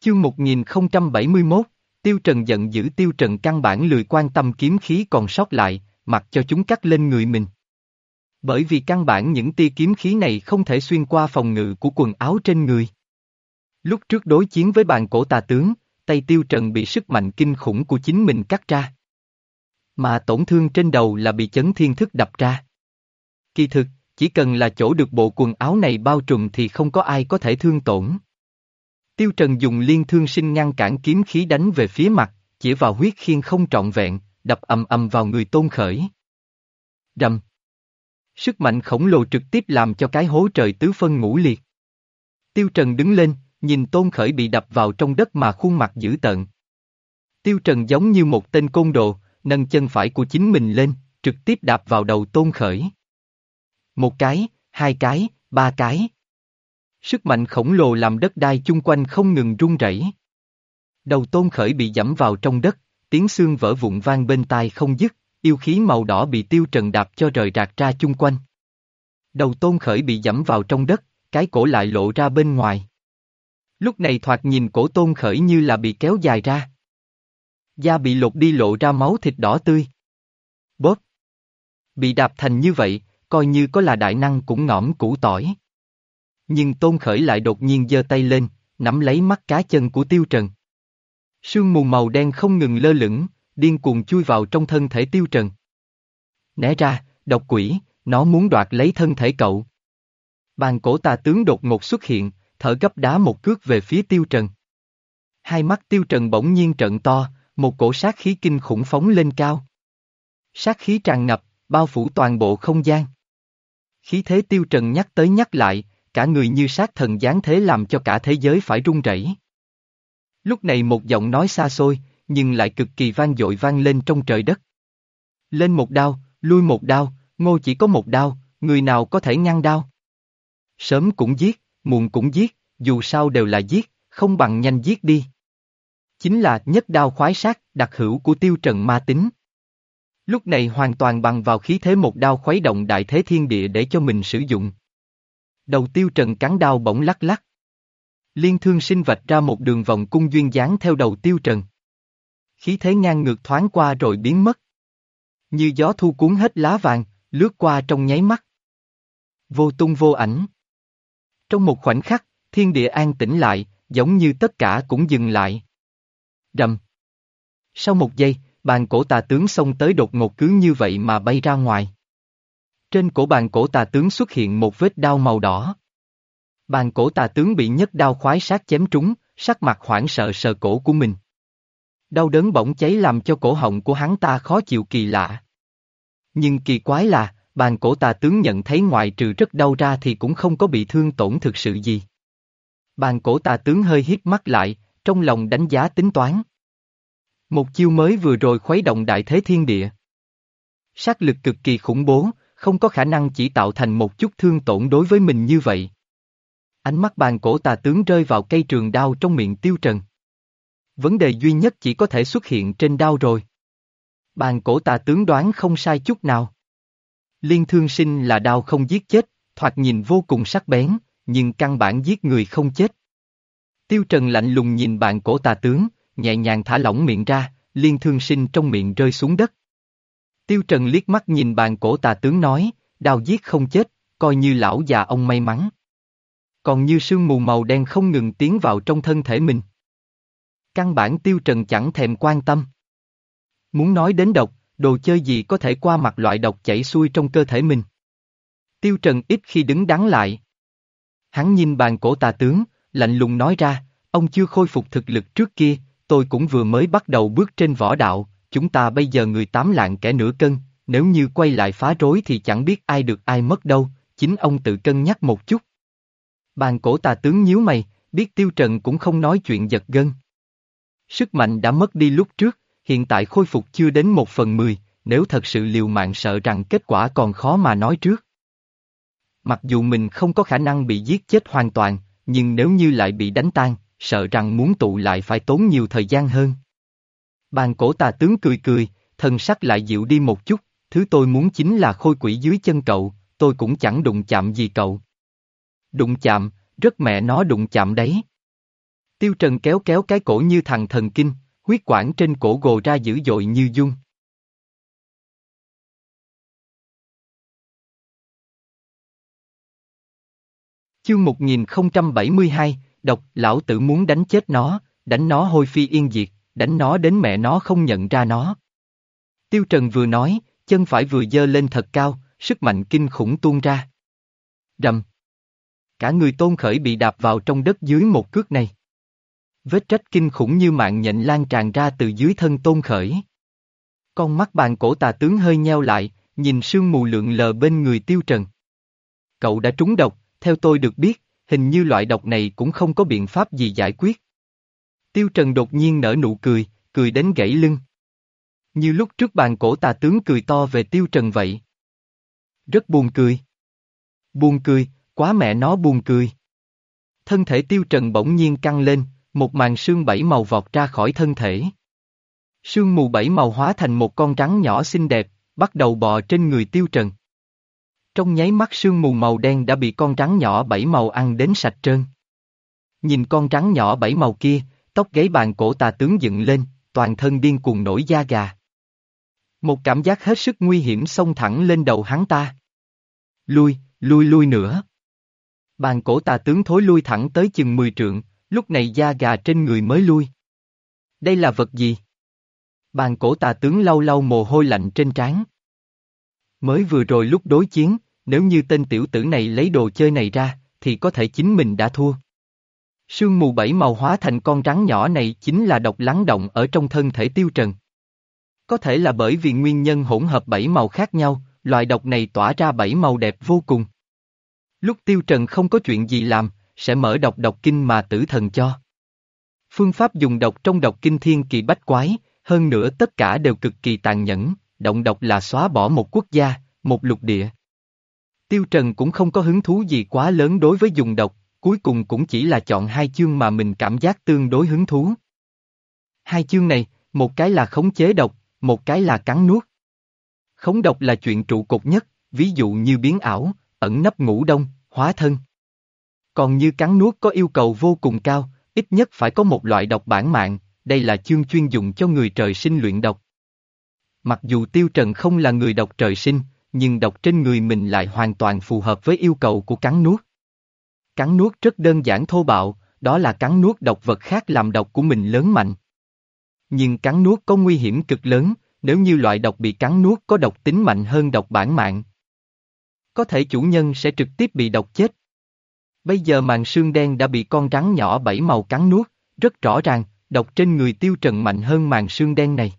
Chương 1071, Tiêu Trần giận dữ Tiêu Trần căn bản lười quan tâm kiếm khí còn sót lại, mặc cho chúng cắt lên người mình. Bởi vì căn bản những tia kiếm khí này không thể xuyên qua phòng ngự của quần áo trên người. Lúc trước đối chiến với bàn cổ tà tướng, tay Tiêu Trần bị sức mạnh kinh khủng của chính mình cắt ra. Mà tổn thương trên đầu là bị chấn thiên thức đập ra. Kỳ thực, chỉ cần là chỗ được bộ quần áo này bao trùm thì không có ai có thể thương tổn. Tiêu Trần dùng liên thương sinh ngăn cản kiếm khí đánh về phía mặt, chỉ vào huyết khiên không trọn vẹn, đập ầm ầm vào người tôn khởi. Rầm. Sức mạnh khổng lồ trực tiếp làm cho cái hố trời tứ phân ngũ liệt. Tiêu Trần đứng lên, nhìn tôn khởi bị đập vào trong đất mà khuôn mặt dữ tợn. Tiêu Trần giống như một tên côn đồ, nâng chân phải của chính mình lên, trực tiếp đạp vào đầu tôn khởi. Một cái, hai cái, ba cái. Sức mạnh khổng lồ làm đất đai chung quanh không ngừng rung rẩy. Đầu tôn khởi bị dẫm vào trong đất, tiếng xương vỡ vụn vang bên tai không dứt, yêu khí màu đỏ bị tiêu trần đạp cho rời rạc ra chung quanh. Đầu tôn khởi bị dẫm vào trong đất, cái cổ lại lộ ra bên ngoài. Lúc này thoạt nhìn cổ tôn khởi như là bị kéo dài ra. Da bị lột đi lộ ra máu thịt đỏ tươi. Bóp. Bị đạp thành như vậy, coi như có là đại năng cũng ngõm củ tỏi. Nhưng tôn khởi lại đột nhiên giơ tay lên, nắm lấy mắt cá chân của tiêu trần. Sương mù màu đen không ngừng lơ lửng, điên cuồng chui vào trong thân thể tiêu trần. Né ra, độc quỷ, nó muốn đoạt lấy thân thể cậu. Bàn cổ tà tướng đột ngột xuất hiện, thở gấp đá một cước về phía tiêu trần. Hai mắt tiêu trần bỗng nhiên trận to, một cổ sát khí kinh khủng phóng lên cao. Sát khí tràn ngập, bao phủ toàn bộ không gian. Khí thế tiêu trần nhắc tới nhắc lại, cả người như sát thần giáng thế làm cho cả thế giới phải run rẩy. Lúc này một giọng nói xa xôi, nhưng lại cực kỳ vang dội vang lên trong trời đất. Lên một đao, lui một đao, ngô chỉ có một đao, người nào có thể ngăn đao. Sớm cũng giết, muộn cũng giết, dù sao đều là giết, không bằng nhanh giết đi. Chính là nhất đao khoái sát, đặc hữu của tiêu trần ma tính. Lúc này hoàn toàn bằng vào khí thế một đao khuấy động đại thế thiên địa để cho mình sử dụng. Đầu tiêu trần cắn đao bỗng lắc lắc. Liên thương sinh vạch ra một đường vòng cung duyên dáng theo đầu tiêu trần. Khí thế ngang ngược thoáng qua rồi biến mất. Như gió thu cuốn hết lá vàng, lướt qua trong nháy mắt. Vô tung vô ảnh. Trong một khoảnh khắc, thiên địa an tĩnh lại, giống như tất cả cũng dừng lại. Rầm. Sau một giây, bàn cổ tà tướng xông tới đột ngột cứ như vậy mà bay ra ngoài. Trên cổ bàn cổ tà tướng xuất hiện một vết đao màu đỏ. Bàn cổ tà tướng bị nhất đao khoái sát chém trúng, sắc mặt hoảng sợ sờ cổ của mình. Đau đớn bỗng cháy làm cho cổ họng của hắn ta khó chịu kỳ lạ. Nhưng kỳ quái là, bàn cổ tà tướng nhận thấy ngoại trừ rất đau ra thì cũng không có bị thương tổn thực sự gì. Bàn cổ tà tướng hơi hít mắt lại, trong lòng đánh giá tính toán. Một chiêu mới vừa rồi khuấy động đại thế thiên địa. Sát lực cực kỳ khủng bố, không có khả năng chỉ tạo thành một chút thương tổn đối với mình như vậy. Ánh mắt bàn cổ tà tướng rơi vào cây trường đao trong miệng tiêu trần. Vấn đề duy nhất chỉ có thể xuất hiện trên đao rồi. Bàn cổ tà tướng đoán không sai chút nào. Liên thương sinh là đao không giết chết, thoạt nhìn vô cùng sắc bén, nhưng căn bản giết người không chết. Tiêu Trần lạnh lùng nhìn bàn cổ tà tướng, nhẹ nhàng thả lỏng miệng ra, liên thương sinh trong miệng rơi xuống đất. Tiêu Trần liếc mắt nhìn bàn cổ tà tướng nói, đào giết không chết, coi như lão già ông may mắn. Còn như sương mù màu đen không ngừng tiến vào trong thân thể mình. Căn bản Tiêu Trần chẳng thèm quan tâm. Muốn nói đến độc, đồ chơi gì có thể qua mặt loại độc chảy xuôi trong cơ thể mình. Tiêu Trần ít khi đứng đắn lại. Hắn nhìn bàn cổ tà tướng, lạnh lùng nói ra, ông chưa khôi phục thực lực trước kia, tôi cũng vừa mới bắt đầu bước trên võ đạo, chúng ta bây giờ người tám lạng kẻ nửa cân, nếu như quay lại phá rối thì chẳng biết ai được ai mất đâu, chính ông tự cân nhắc một chút. Bàn cổ tà tướng nhíu mày, biết tiêu trần cũng không nói chuyện giật gân. Sức mạnh đã mất đi lúc trước, hiện tại khôi phục chưa đến một phần mười, nếu thật sự liều mạng sợ rằng kết quả còn khó mà nói trước. Mặc dù mình không có khả năng bị giết chết hoàn toàn, nhưng nếu như lại bị đánh tan, sợ rằng muốn tụ lại phải tốn nhiều thời gian hơn. Bàn cổ tà tướng cười cười, thần sắc lại dịu đi một chút, thứ tôi muốn chính là khôi quỷ dưới chân cậu, tôi cũng chẳng đụng chạm gì cậu. Đụng chạm, rất mẹ nó đụng chạm đấy. Tiêu Trần kéo kéo cái cổ như thằng thần kinh, huyết quản trên cổ gồ ra dữ dội như dung. Chương 1072, độc, lão tử muốn đánh chết nó, đánh nó hôi phi yên diệt, đánh nó đến mẹ nó không nhận ra nó. Tiêu Trần vừa nói, chân phải vừa dơ lên thật cao, sức mạnh kinh khủng tuôn ra. Rầm. Cả người tôn khởi bị đạp vào trong đất dưới một cước này. Vết trách kinh khủng như mạng nhện lan tràn ra từ dưới thân tôn khởi. Con mắt bàn cổ tà tướng hơi nheo lại, nhìn sương mù lượng lờ bên người tiêu trần. Cậu đã trúng độc, theo tôi được biết, hình như loại độc này cũng không có biện pháp gì giải quyết. Tiêu Trần đột nhiên nở nụ cười, cười đến gãy lưng. Như lúc trước bàn cổ tà tướng cười to về Tiêu Trần vậy. Rất buồn cười. Buồn cười, quá mẹ nó buồn cười. Thân thể Tiêu Trần bỗng nhiên căng lên, một màn sương bảy màu vọt ra khỏi thân thể. Sương mù bảy màu hóa thành một con rắn nhỏ xinh đẹp, bắt đầu bò trên người Tiêu Trần. Trong nháy mắt sương mù màu đen đã bị con rắn nhỏ bảy màu ăn đến sạch trơn. Nhìn con rắn nhỏ bảy màu kia, tóc gáy bàn cổ tà tướng dựng lên, toàn thân điên cuồng nổi da gà. Một cảm giác hết sức nguy hiểm xông thẳng lên đầu hắn ta. Lui, lui lui nữa. Bàn cổ tà tướng thối lui thẳng tới chừng 10 trượng, lúc này da gà trên người mới lui. Đây là vật gì? Bàn cổ tà tướng lau lau mồ hôi lạnh trên trán. Mới vừa rồi lúc đối chiến, nếu như tên tiểu tử này lấy đồ chơi này ra, thì có thể chính mình đã thua. Sương mù bảy màu hóa thành con rắn nhỏ này chính là độc lắng động ở trong thân thể tiêu trần. Có thể là bởi vì nguyên nhân hỗn hợp bảy màu khác nhau, loại độc này tỏa ra bảy màu đẹp vô cùng. Lúc tiêu trần không có chuyện gì làm, sẽ mở độc độc kinh mà tử thần cho. Phương pháp dùng độc trong độc kinh thiên kỳ bách quái, hơn nữa tất cả đều cực kỳ tàn nhẫn, động độc là xóa bỏ một quốc gia, một lục địa. Tiêu Trần cũng không có hứng thú gì quá lớn đối với dùng độc, cuối cùng cũng chỉ là chọn hai chương mà mình cảm giác tương đối hứng thú. Hai chương này, một cái là khống chế độc, một cái là cắn nuốt. Khống độc là chuyện trụ cột nhất, ví dụ như biến ảo, ẩn nấp ngủ đông, hóa thân. Còn như cắn nuốt có yêu cầu vô cùng cao, ít nhất phải có một loại độc bản mạng, đây là chương chuyên dụng cho người trời sinh luyện độc. Mặc dù Tiêu Trần không là người độc trời sinh, nhưng độc trên người mình lại hoàn toàn phù hợp với yêu cầu của cắn nuốt. Cắn nuốt rất đơn giản thô bạo, đó là cắn nuốt độc vật khác làm độc của mình lớn mạnh. Nhưng cắn nuốt có nguy hiểm cực lớn, nếu như loại độc bị cắn nuốt có độc tính mạnh hơn độc bản mạng. Có thể chủ nhân sẽ trực tiếp bị độc chết. Bây giờ màn xương đen đã bị con rắn nhỏ bảy màu cắn nuốt, rất rõ ràng, độc trên người tiêu trần mạnh hơn màn xương đen này.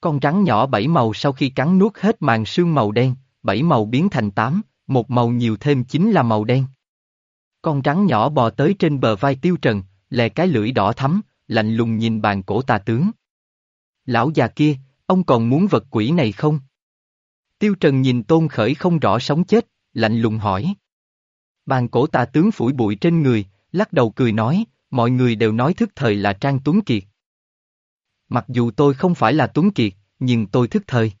Con rắn nhỏ bảy màu sau khi cắn nuốt hết màn xương màu đen, bảy màu biến thành tám, một màu nhiều thêm chính là màu đen. Con rắn nhỏ bò tới trên bờ vai tiêu trần, lè cái lưỡi đỏ thắm, lạnh lùng nhìn bàn cổ tà tướng. Lão già kia, ông còn muốn vật quỷ này không? Tiêu trần nhìn tôn khởi không rõ sống chết, lạnh lùng hỏi. Bàn cổ tà tướng phủi bụi trên người, lắc đầu cười nói, mọi người đều nói thức thời là Trang Tuấn Kiệt. Mặc dù tôi không phải là Tuấn Kiệt, nhưng tôi thức thời.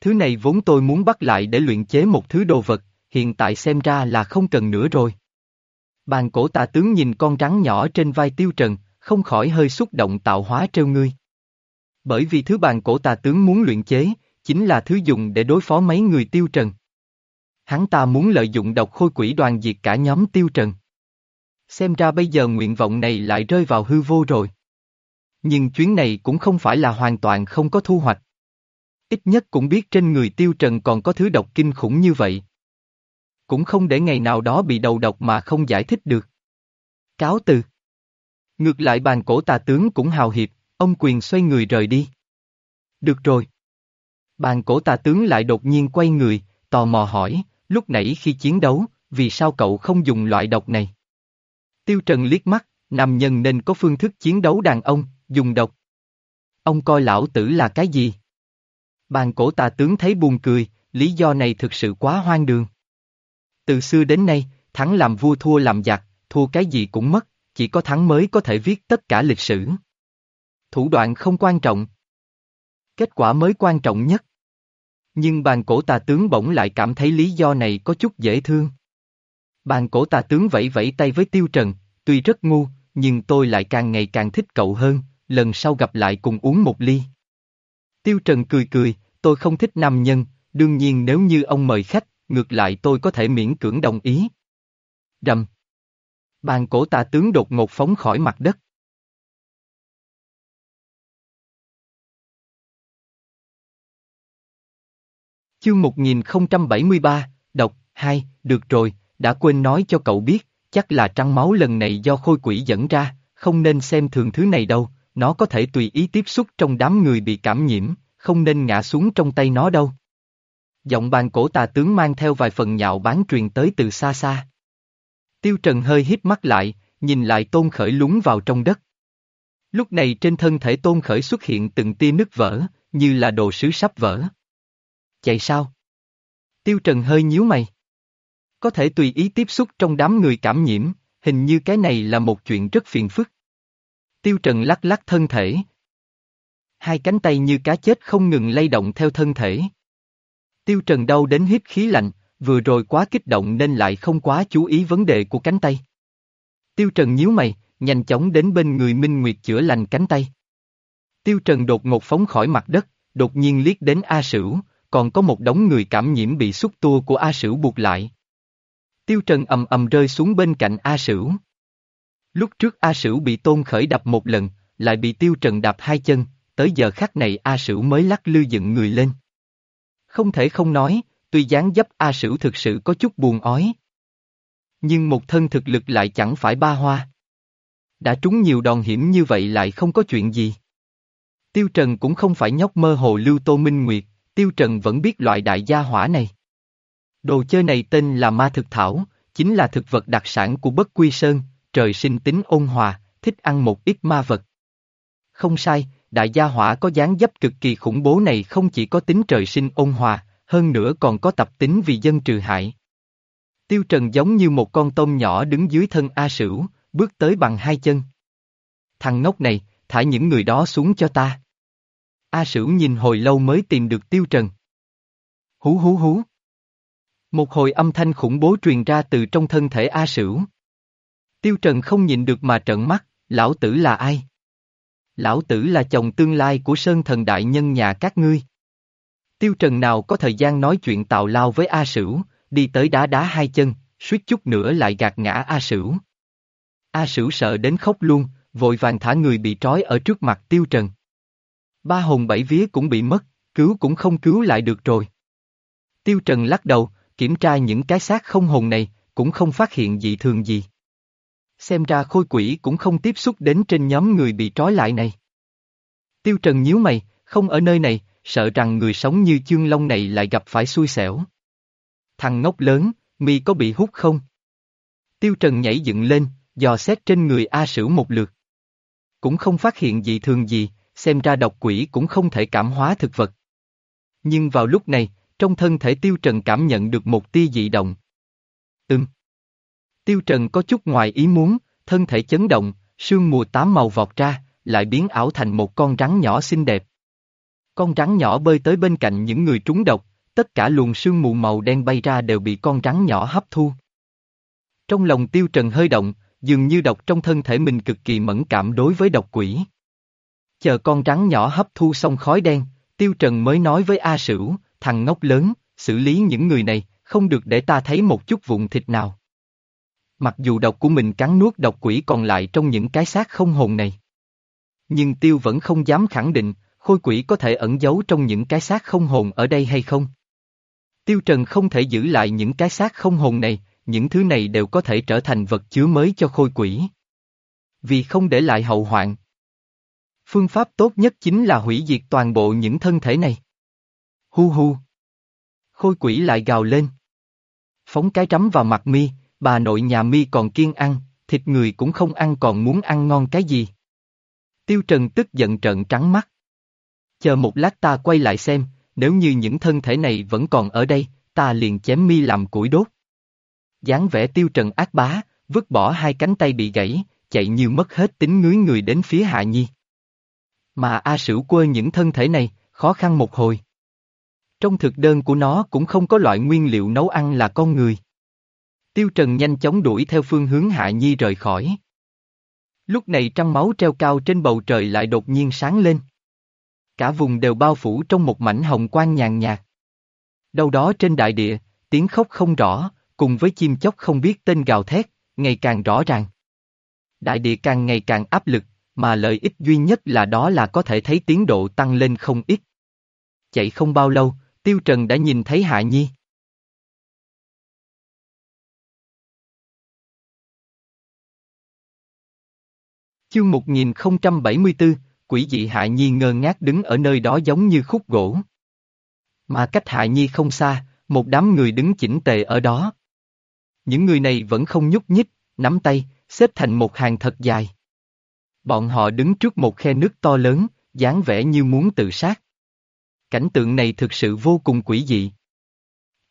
Thứ này vốn tôi muốn bắt lại để luyện chế một thứ đồ vật, hiện tại xem ra là không cần nữa rồi. Bàn cổ tà tướng nhìn con rắn nhỏ trên vai tiêu trần, không khỏi hơi xúc động tạo hóa trêu ngươi. Bởi vì thứ bàn cổ tà tướng muốn luyện chế, chính là thứ dùng để đối phó mấy người tiêu trần. Hắn ta muốn lợi dụng độc khôi quỷ đoàn diệt cả nhóm tiêu trần. Xem ra bây giờ nguyện vọng này lại rơi vào hư vô rồi. Nhưng chuyến này cũng không phải là hoàn toàn không có thu hoạch. Ít nhất cũng biết trên người tiêu trần còn có thứ độc kinh khủng như vậy. Cũng không để ngày nào đó bị đầu độc mà không giải thích được. Cáo từ. Ngược lại bàn cổ tà tướng cũng hào hiệp, ông quyền xoay người rời đi. Được rồi. Bàn cổ tà tướng lại đột nhiên quay người, tò mò hỏi, lúc nãy khi chiến đấu, vì sao cậu không dùng loại độc này? Tiêu Trần liếc mắt, nam nhân nên có phương thức chiến đấu đàn ông, dùng độc. Ông coi lão tử là cái gì? Bàn cổ tà tướng thấy buồn cười, lý do này thực sự quá hoang đường. Từ xưa đến nay, thắng làm vua thua làm giặc, thua cái gì cũng mất, chỉ có thắng mới có thể viết tất cả lịch sử. Thủ đoạn không quan trọng. Kết quả mới quan trọng nhất. Nhưng bàn cổ tà tướng bỗng lại cảm thấy lý do này có chút dễ thương. Bàn cổ tà tướng vẫy vẫy tay với tiêu trần, tuy rất ngu, nhưng tôi lại càng ngày càng thích cậu hơn, lần sau gặp lại cùng uống một ly. Tiêu Trần cười cười, tôi không thích nam nhân, đương nhiên nếu như ông mời khách, ngược lại tôi có thể miễn cưỡng đồng ý. Rầm. Bàn cổ tà tướng đột ngột phóng khỏi mặt đất. Chương 1073, đọc, 2, được rồi, đã quên nói cho cậu biết, chắc là trăng máu lần này do khôi quỷ dẫn ra, không nên xem thường thứ này đâu, nó có thể tùy ý tiếp xúc trong đám người bị cảm nhiễm, không nên ngã xuống trong tay nó đâu. Giọng bàn cổ tà tướng mang theo vài phần nhạo bán truyền tới từ xa xa. Tiêu Trần hơi hít mắt lại, nhìn lại tôn khởi lún vào trong đất. Lúc này trên thân thể tôn khởi xuất hiện từng tia nứt vỡ, như là đồ sứ sắp vỡ. Chạy sao? Tiêu Trần hơi nhíu mày. Có thể tùy ý tiếp xúc trong đám người cảm nhiễm, hình như cái này là một chuyện rất phiền phức. Tiêu Trần lắc lắc thân thể. Hai cánh tay như cá chết không ngừng lay động theo thân thể. Tiêu Trần đau đến hít khí lạnh, vừa rồi quá kích động nên lại không quá chú ý vấn đề của cánh tay. Tiêu Trần nhíu mày, nhanh chóng đến bên người Minh Nguyệt chữa lành cánh tay. Tiêu Trần đột ngột phóng khỏi mặt đất, đột nhiên liếc đến A Sửu, còn có một đống người cảm nhiễm bị xúc tua của A Sửu buộc lại. Tiêu Trần ầm ầm rơi xuống bên cạnh A Sửu. Lúc trước A Sửu bị Tôn Khởi đập một lần, lại bị Tiêu Trần đạp hai chân, tới giờ khắc này A Sửu mới lắc lư dựng người lên. Không thể không nói, tuy dáng dấp A Sửu thực sự có chút buồn ói. Nhưng một thân thực lực lại chẳng phải ba hoa. Đã trúng nhiều đòn hiểm như vậy lại không có chuyện gì. Tiêu Trần cũng không phải nhóc mơ hồ lưu Tô Minh Nguyệt, Tiêu Trần vẫn biết loại đại gia hỏa này. Đồ chơi này tên là ma thực thảo, chính là thực vật đặc sản của bất quy sơn, trời sinh tính ôn hòa, thích ăn một ít ma vật. Không sai, đại gia hỏa có dáng dấp cực kỳ khủng bố này không chỉ có tính trời sinh ôn hòa, hơn nữa còn có tập tính vì dân trừ hại. Tiêu Trần giống như một con tôm nhỏ đứng dưới thân A Sửu, bước tới bằng hai chân. Thằng ngốc này, thả những người đó xuống cho ta. A Sửu nhìn hồi lâu mới tìm được Tiêu Trần. Hú hú hú. Một hồi âm thanh khủng bố truyền ra từ trong thân thể A Sửu. Tiêu Trần không nhìn được mà trợn mắt, lão tử là ai? Lão tử là chồng tương lai của Sơn Thần Đại Nhân nhà các ngươi. Tiêu Trần nào có thời gian nói chuyện tào lao với A Sửu, đi tới đá đá hai chân, suýt chút nữa lại gạt ngã A Sửu. A Sửu sợ đến khóc luôn, vội vàng thả người bị trói ở trước mặt Tiêu Trần. Ba hồn bảy vía cũng bị mất, cứu cũng không cứu lại được rồi. Tiêu Trần lắc đầu, kiểm tra những cái xác không hồn này, cũng không phát hiện dị thường gì. Xem ra khôi quỷ cũng không tiếp xúc đến trên nhóm người bị trói lại này. Tiêu Trần nhíu mày, không ở nơi này, sợ rằng người sống như chương long này lại gặp phải xui xẻo. Thằng ngốc lớn, mi có bị hút không? Tiêu Trần nhảy dựng lên, dò xét trên người A Sửu một lượt. Cũng không phát hiện dị thường gì, xem ra độc quỷ cũng không thể cảm hóa thực vật. Nhưng vào lúc này, trong thân thể Tiêu Trần cảm nhận được một tia dị động. Ừm. Tiêu Trần có chút ngoài ý muốn, thân thể chấn động, sương mù tám màu vọt ra, lại biến ảo thành một con rắn nhỏ xinh đẹp. Con rắn nhỏ bơi tới bên cạnh những người trúng độc, tất cả luồng sương mù màu đen bay ra đều bị con rắn nhỏ hấp thu. Trong lòng Tiêu Trần hơi động, dường như độc trong thân thể mình cực kỳ mẫn cảm đối với độc quỷ. Chờ con rắn nhỏ hấp thu xong khói đen, Tiêu Trần mới nói với A Sửu, thằng ngốc lớn, xử lý những người này, không được để ta thấy một chút vụn thịt nào. Mặc dù độc của mình cắn nuốt độc quỷ còn lại trong những cái xác không hồn này. Nhưng Tiêu vẫn không dám khẳng định, khôi quỷ có thể ẩn giấu trong những cái xác không hồn ở đây hay không. Tiêu Trần không thể giữ lại những cái xác không hồn này, những thứ này đều có thể trở thành vật chứa mới cho khôi quỷ. Vì không để lại hậu hoạn. Phương pháp tốt nhất chính là hủy diệt toàn bộ những thân thể này. Hu hu. Khôi quỷ lại gào lên. Phóng cái trắm vào mặt mi, bà nội nhà mi còn kiên ăn, thịt người cũng không ăn còn muốn ăn ngon cái gì. Tiêu Trần tức giận trợn trắng mắt. Chờ một lát ta quay lại xem, nếu như những thân thể này vẫn còn ở đây, ta liền chém mi làm củi đốt. dáng vẻ Tiêu Trần ác bá, vứt bỏ hai cánh tay bị gãy, chạy như mất hết tính ngưới người đến phía Hạ Nhi. Mà A Sửu quơ những thân thể này, khó khăn một hồi. Trong thực đơn của nó cũng không có loại nguyên liệu nấu ăn là con người. Tiêu Trần nhanh chóng đuổi theo phương hướng Hạ Nhi rời khỏi. Lúc này trăng máu treo cao trên bầu trời lại đột nhiên sáng lên. Cả vùng đều bao phủ trong một mảnh hồng quang nhàn nhạt. Đâu đó trên đại địa, tiếng khóc không rõ, cùng với chim chóc không biết tên gào thét, ngày càng rõ ràng. Đại địa càng ngày càng áp lực, mà lợi ích duy nhất là đó là có thể thấy tiến độ tăng lên không ít. Chạy không bao lâu, Tiêu Trần đã nhìn thấy Hạ Nhi. Chương 1074, quỷ dị Hạ Nhi ngơ ngác đứng ở nơi đó giống như khúc gỗ. Mà cách Hạ Nhi không xa, một đám người đứng chỉnh tề ở đó. Những người này vẫn không nhúc nhích, nắm tay, xếp thành một hàng thật dài. Bọn họ đứng trước một khe nước to lớn, dáng vẻ như muốn tự sát. Cảnh tượng này thực sự vô cùng quỷ dị.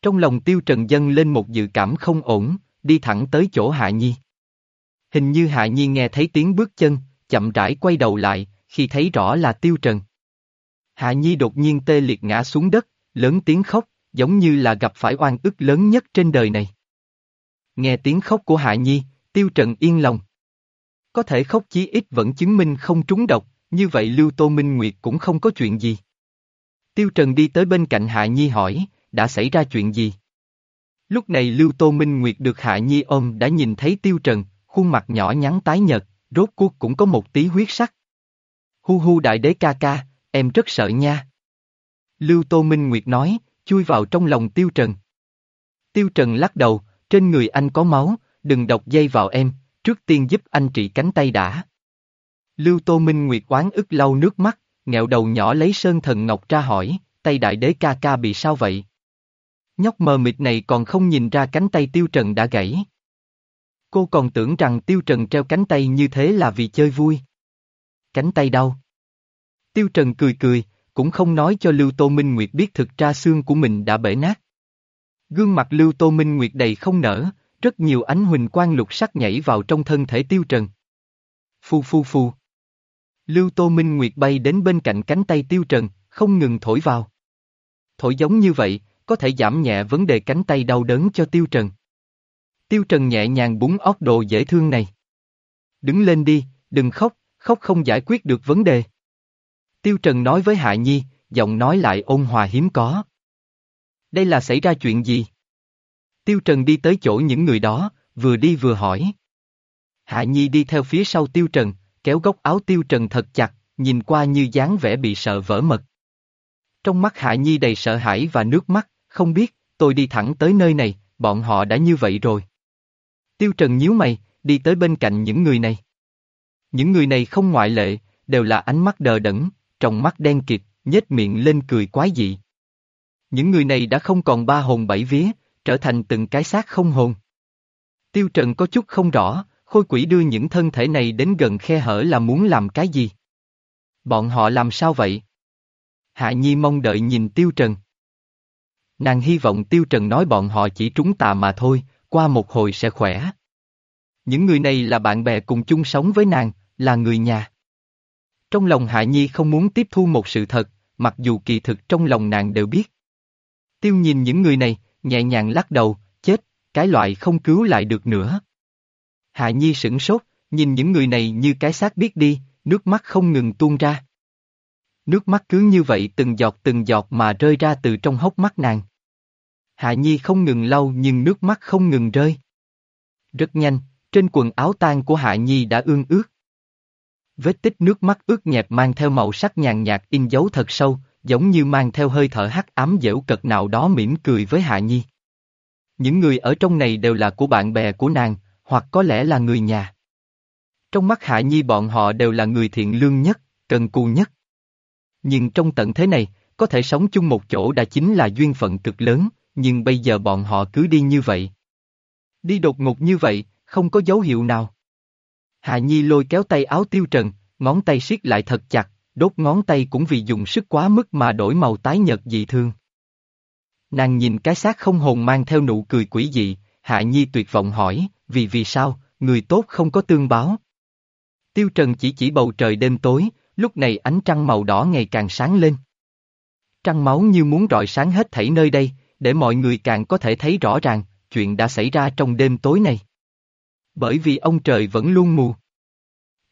Trong lòng tiêu trần dân lên một dự cảm không ổn, đi thẳng tới chỗ Hạ Nhi. Hình như Hạ Nhi nghe thấy tiếng bước chân, chậm rãi quay đầu lại, khi thấy rõ là tiêu trần. Hạ Nhi đột nhiên tê liệt ngã xuống đất, lớn tiếng khóc, giống như là gặp phải oan ức lớn nhất trên đời này. Nghe tiếng khóc của Hạ Nhi, tiêu trần yên lòng. Có thể khóc chí ít vẫn chứng minh không trúng độc, như vậy Lưu Tô Minh Nguyệt cũng không có chuyện gì. Tiêu Trần đi tới bên cạnh Hạ Nhi hỏi, đã xảy ra chuyện gì? Lúc này Lưu Tô Minh Nguyệt được Hạ Nhi ôm đã nhìn thấy Tiêu Trần, khuôn mặt nhỏ nhắn tái nhợt, rốt cuộc cũng có một tí huyết sắc. Hu hu đại đế ca ca, em rất sợ nha. Lưu Tô Minh Nguyệt nói, chui vào trong lòng Tiêu Trần. Tiêu Trần lắc đầu, trên người anh có máu, đừng độc dây vào em, trước tiên giúp anh trị cánh tay đã. Lưu Tô Minh Nguyệt oán ức lau nước mắt, nghẹo đầu nhỏ lấy sơn thần ngọc ra hỏi, tay đại đế ca ca bị sao vậy? Nhóc mờ mịt này còn không nhìn ra cánh tay tiêu trần đã gãy. Cô còn tưởng rằng tiêu trần treo cánh tay như thế là vì chơi vui. Cánh tay đau. Tiêu trần cười cười, cũng không nói cho Lưu Tô Minh Nguyệt biết thực ra xương của mình đã bể nát. Gương mặt Lưu Tô Minh Nguyệt đầy không nở, rất nhiều ánh huỳnh quang lục sắc nhảy vào trong thân thể tiêu trần. Phu phu phu. Lưu Tô Minh Nguyệt bay đến bên cạnh cánh tay tiêu trần, không ngừng thổi vào. Thổi giống như vậy, có thể giảm nhẹ vấn đề cánh tay đau đớn cho tiêu trần. Tiêu trần nhẹ nhàng búng óc đồ dễ thương này. Đứng lên đi, đừng khóc, khóc không giải quyết được vấn đề. Tiêu trần nói với Hạ Nhi, giọng nói lại ôn hòa hiếm có. Đây là xảy ra chuyện gì? Tiêu Trần đi tới chỗ những người đó, vừa đi vừa hỏi. Hạ Nhi đi theo phía sau Tiêu Trần, kéo góc áo Tiêu Trần thật chặt, nhìn qua như dáng vẻ bị sợ vỡ mật. Trong mắt Hạ Nhi đầy sợ hãi và nước mắt, không biết, tôi đi thẳng tới nơi này, bọn họ đã như vậy rồi. Tiêu Trần nhíu mày, đi tới bên cạnh những người này. Những người này không ngoại lệ, đều là ánh mắt đờ đẫn, trong mắt đen kịt, nhếch miệng lên cười quái dị. Những người này đã không còn ba hồn bảy vía, trở thành từng cái xác không hồn. Tiêu Trần có chút không rõ, khôi quỷ đưa những thân thể này đến gần khe hở là muốn làm cái gì? Bọn họ làm sao vậy? Hạ Nhi mong đợi nhìn Tiêu Trần. Nàng hy vọng Tiêu Trần nói bọn họ chỉ trúng tà mà thôi, qua một hồi sẽ khỏe. Những người này là bạn bè cùng chung sống với nàng, là người nhà. Trong lòng Hạ Nhi không muốn tiếp thu một sự thật, mặc dù kỳ thực trong lòng nàng đều biết. Tiêu nhìn những người này, nhẹ nhàng lắc đầu, chết, cái loại không cứu lại được nữa. Hạ Nhi sửng sốt, nhìn những người này như cái xác biết đi, nước mắt không ngừng tuôn ra. Nước mắt cứ như vậy từng giọt từng giọt mà rơi ra từ trong hốc mắt nàng. Hạ Nhi không ngừng lau nhưng nước mắt không ngừng rơi. Rất nhanh, trên quần áo tan của Hạ Nhi đã ương ướt. Vết tích nước mắt ướt nhẹp mang theo màu sắc nhàn nhạt in dấu thật sâu, giống như mang theo hơi thở hắc ám dễu cật nào đó mỉm cười với Hạ Nhi. Những người ở trong này đều là của bạn bè của nàng, hoặc có lẽ là người nhà. Trong mắt Hạ Nhi bọn họ đều là người thiện lương nhất, cần cù nhất. Nhưng trong tận thế này, có thể sống chung một chỗ đã chính là duyên phận cực lớn, nhưng bây giờ bọn họ cứ đi như vậy. Đi đột ngột như vậy, không có dấu hiệu nào. Hạ Nhi lôi kéo tay áo tiêu trần, ngón tay siết lại thật chặt, đốt ngón tay cũng vì dùng sức quá mức mà đổi màu tái nhợt dị thương. Nàng nhìn cái xác không hồn mang theo nụ cười quỷ dị, Hạ Nhi tuyệt vọng hỏi, vì vì sao, người tốt không có tương báo. Tiêu Trần chỉ chỉ bầu trời đêm tối, lúc này ánh trăng màu đỏ ngày càng sáng lên. Trăng máu như muốn rọi sáng hết thảy nơi đây, để mọi người càng có thể thấy rõ ràng, chuyện đã xảy ra trong đêm tối này. Bởi vì ông trời vẫn luôn mù.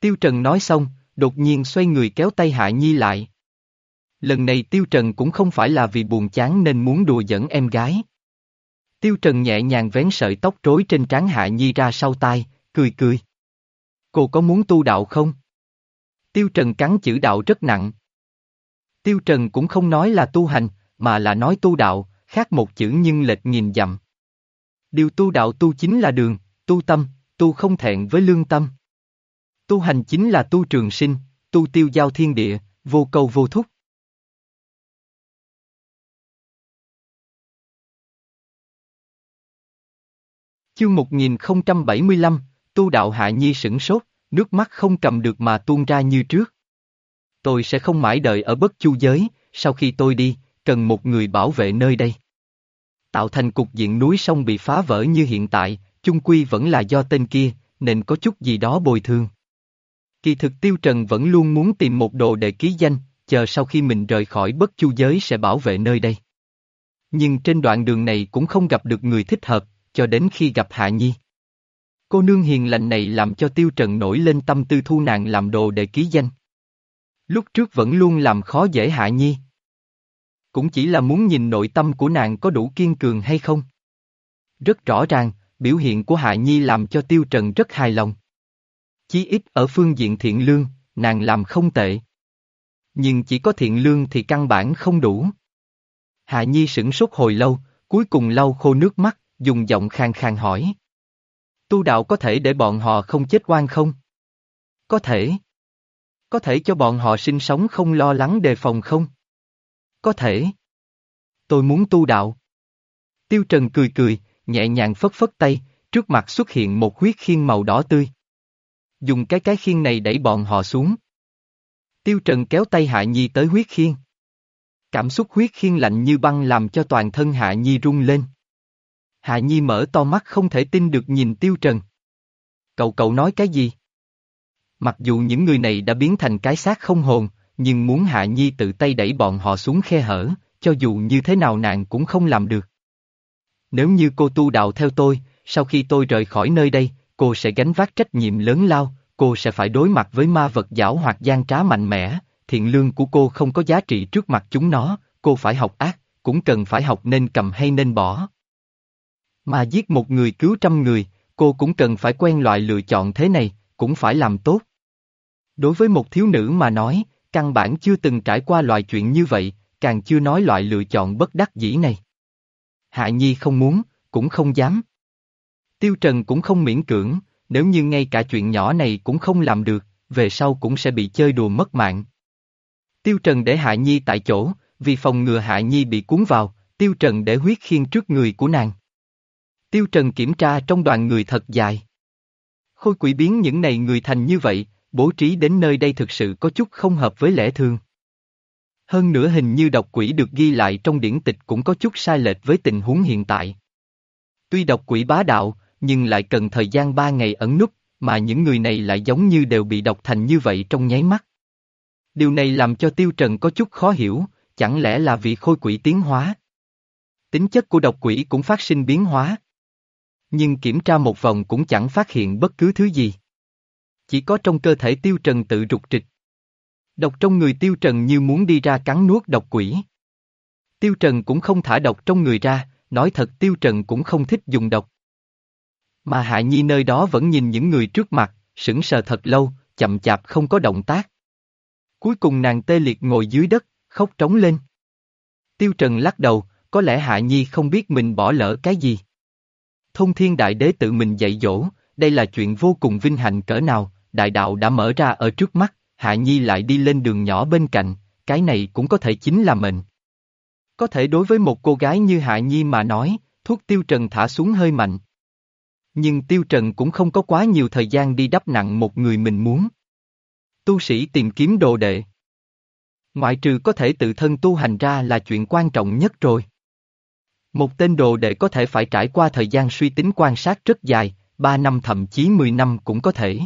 Tiêu Trần nói xong, đột nhiên xoay người kéo tay Hạ Nhi lại. Lần này Tiêu Trần cũng không phải là vì buồn chán nên muốn đùa giỡn em gái. Tiêu Trần nhẹ nhàng vén sợi tóc rối trên trán Hạ Nhi ra sau tai, cười cười. Cô có muốn tu đạo không? Tiêu Trần cắn chữ đạo rất nặng. Tiêu Trần cũng không nói là tu hành, mà là nói tu đạo, khác một chữ nhưng lệch nghìn dặm. Điều tu đạo tu chính là đường, tu tâm, tu không thẹn với lương tâm. Tu hành chính là tu trường sinh, tu tiêu giao thiên địa, vô cầu vô thúc. Chương 1075, tu đạo hạ nhi sửng sốt, nước mắt không cầm được mà tuôn ra như trước. Tôi sẽ không mãi đợi ở bất chu giới, sau khi tôi đi, cần một người bảo vệ nơi đây. Tạo thành cục diện núi sông bị phá vỡ như hiện tại, chung quy vẫn là do tên kia, nên có chút gì đó bồi thường. Kỳ thực Tiêu Trần vẫn luôn muốn tìm một đồ để ký danh, chờ sau khi mình rời khỏi bất chu giới sẽ bảo vệ nơi đây. Nhưng trên đoạn đường này cũng không gặp được người thích hợp, cho đến khi gặp Hạ Nhi. Cô nương hiền lành này làm cho Tiêu Trần nổi lên tâm tư thu nàng làm đồ để ký danh. Lúc trước vẫn luôn làm khó dễ Hạ Nhi. Cũng chỉ là muốn nhìn nội tâm của nàng có đủ kiên cường hay không. Rất rõ ràng, biểu hiện của Hạ Nhi làm cho Tiêu Trần rất hài lòng. Chí ít ở phương diện thiện lương, nàng làm không tệ. Nhưng chỉ có thiện lương thì căn bản không đủ. Hạ Nhi sửng sốt hồi lâu, cuối cùng lau khô nước mắt, dùng giọng khang khang hỏi. Tu đạo có thể để bọn họ không chết oan không? Có thể. Có thể cho bọn họ sinh sống không lo lắng đề phòng không? Có thể. Tôi muốn tu đạo. Tiêu Trần cười cười, nhẹ nhàng phất phất tay, trước mặt xuất hiện một huyết khiên màu đỏ tươi. Dùng cái cái khiên này đẩy bọn họ xuống. Tiêu Trần kéo tay Hạ Nhi tới huyết khiên. Cảm xúc huyết khiên lạnh như băng làm cho toàn thân Hạ Nhi rung lên. Hạ Nhi mở to mắt không thể tin được nhìn Tiêu Trần. Cậu cậu nói cái gì? Mặc dù những người này đã biến thành cái xác không hồn, nhưng muốn Hạ Nhi tự tay đẩy bọn họ xuống khe hở, cho dù như thế nào nàng cũng không làm được. Nếu như cô tu đạo theo tôi, sau khi tôi rời khỏi nơi đây, cô sẽ gánh vác trách nhiệm lớn lao, cô sẽ phải đối mặt với ma vật giảo hoặc gian trá mạnh mẽ, thiện lương của cô không có giá trị trước mặt chúng nó, cô phải học ác, cũng cần phải học nên cầm hay nên bỏ. Mà giết một người cứu trăm người, cô cũng cần phải quen loại lựa chọn thế này, cũng phải làm tốt. Đối với một thiếu nữ mà nói, căn bản chưa từng trải qua loại chuyện như vậy, càng chưa nói loại lựa chọn bất đắc dĩ này. Hạ Nhi không muốn, cũng không dám. Tiêu Trần cũng không miễn cưỡng, nếu như ngay cả chuyện nhỏ này cũng không làm được, về sau cũng sẽ bị chơi đùa mất mạng. Tiêu Trần để Hạ Nhi tại chỗ, vì phòng ngừa Hạ Nhi bị cuốn vào, Tiêu Trần để huyết khiên trước người của nàng. Tiêu Trần kiểm tra trong đoàn người thật dài. Khôi quỷ biến những này người thành như vậy, bố trí đến nơi đây thực sự có chút không hợp với lẽ thường. Hơn nữa hình như độc quỷ được ghi lại trong điển tịch cũng có chút sai lệch với tình huống hiện tại. Tuy độc quỷ bá đạo, nhưng lại cần thời gian ba ngày ẩn núp, mà những người này lại giống như đều bị độc thành như vậy trong nháy mắt. Điều này làm cho Tiêu Trần có chút khó hiểu, chẳng lẽ là vì khôi quỷ tiến hóa? Tính chất của độc quỷ cũng phát sinh biến hóa. Nhưng kiểm tra một vòng cũng chẳng phát hiện bất cứ thứ gì. Chỉ có trong cơ thể Tiêu Trần tự rụt trịch. Độc trong người Tiêu Trần như muốn đi ra cắn nuốt độc quỷ. Tiêu Trần cũng không thả độc trong người ra, nói thật Tiêu Trần cũng không thích dùng độc. Mà Hạ Nhi nơi đó vẫn nhìn những người trước mặt, sững sờ thật lâu, chậm chạp không có động tác. Cuối cùng nàng tê liệt ngồi dưới đất, khóc trống lên. Tiêu Trần lắc đầu, có lẽ Hạ Nhi không biết mình bỏ lỡ cái gì. Thông thiên đại đế tự mình dạy dỗ, đây là chuyện vô cùng vinh hạnh cỡ nào, đại đạo đã mở ra ở trước mắt, Hạ Nhi lại đi lên đường nhỏ bên cạnh, cái này cũng có thể chính là mệnh. Có thể đối với một cô gái như Hạ Nhi mà nói, thuốc tiêu trần thả xuống hơi mạnh. Nhưng tiêu trần cũng không có quá nhiều thời gian đi đắp nặng một người mình muốn. Tu sĩ tìm kiếm đồ đệ. Ngoại trừ có thể tự thân tu hành ra là chuyện quan trọng nhất rồi. Một tên đồ đệ có thể phải trải qua thời gian suy tính quan sát rất dài, 3 năm thậm chí 10 năm cũng có thể.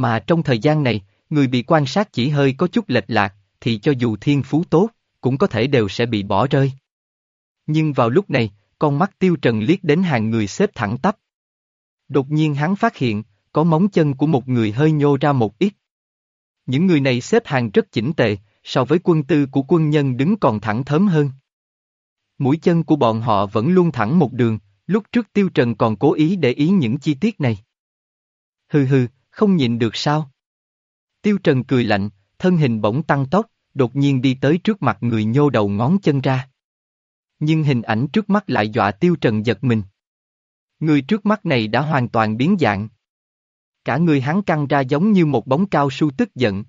Mà trong thời gian này, người bị quan sát chỉ hơi có chút lệch lạc, thì cho dù thiên phú tốt, cũng có thể đều sẽ bị bỏ rơi. Nhưng vào lúc này, con mắt tiêu trần liếc đến hàng người xếp thẳng tắp. Đột nhiên hắn phát hiện, có móng chân của một người hơi nhô ra một ít. Những người này xếp hàng rất chỉnh tề, so với quân tư của quân nhân đứng còn thẳng thớm hơn. Mũi chân của bọn họ vẫn luôn thẳng một đường, lúc trước Tiêu Trần còn cố ý để ý những chi tiết này. Hừ hừ, không nhìn được sao? Tiêu Trần cười lạnh, thân hình bỗng tăng tốc, đột nhiên đi tới trước mặt người nhô đầu ngón chân ra. Nhưng hình ảnh trước mắt lại dọa Tiêu Trần giật mình. Người trước mắt này đã hoàn toàn biến dạng. Cả người hắn căng ra giống như một bóng cao su tức giận.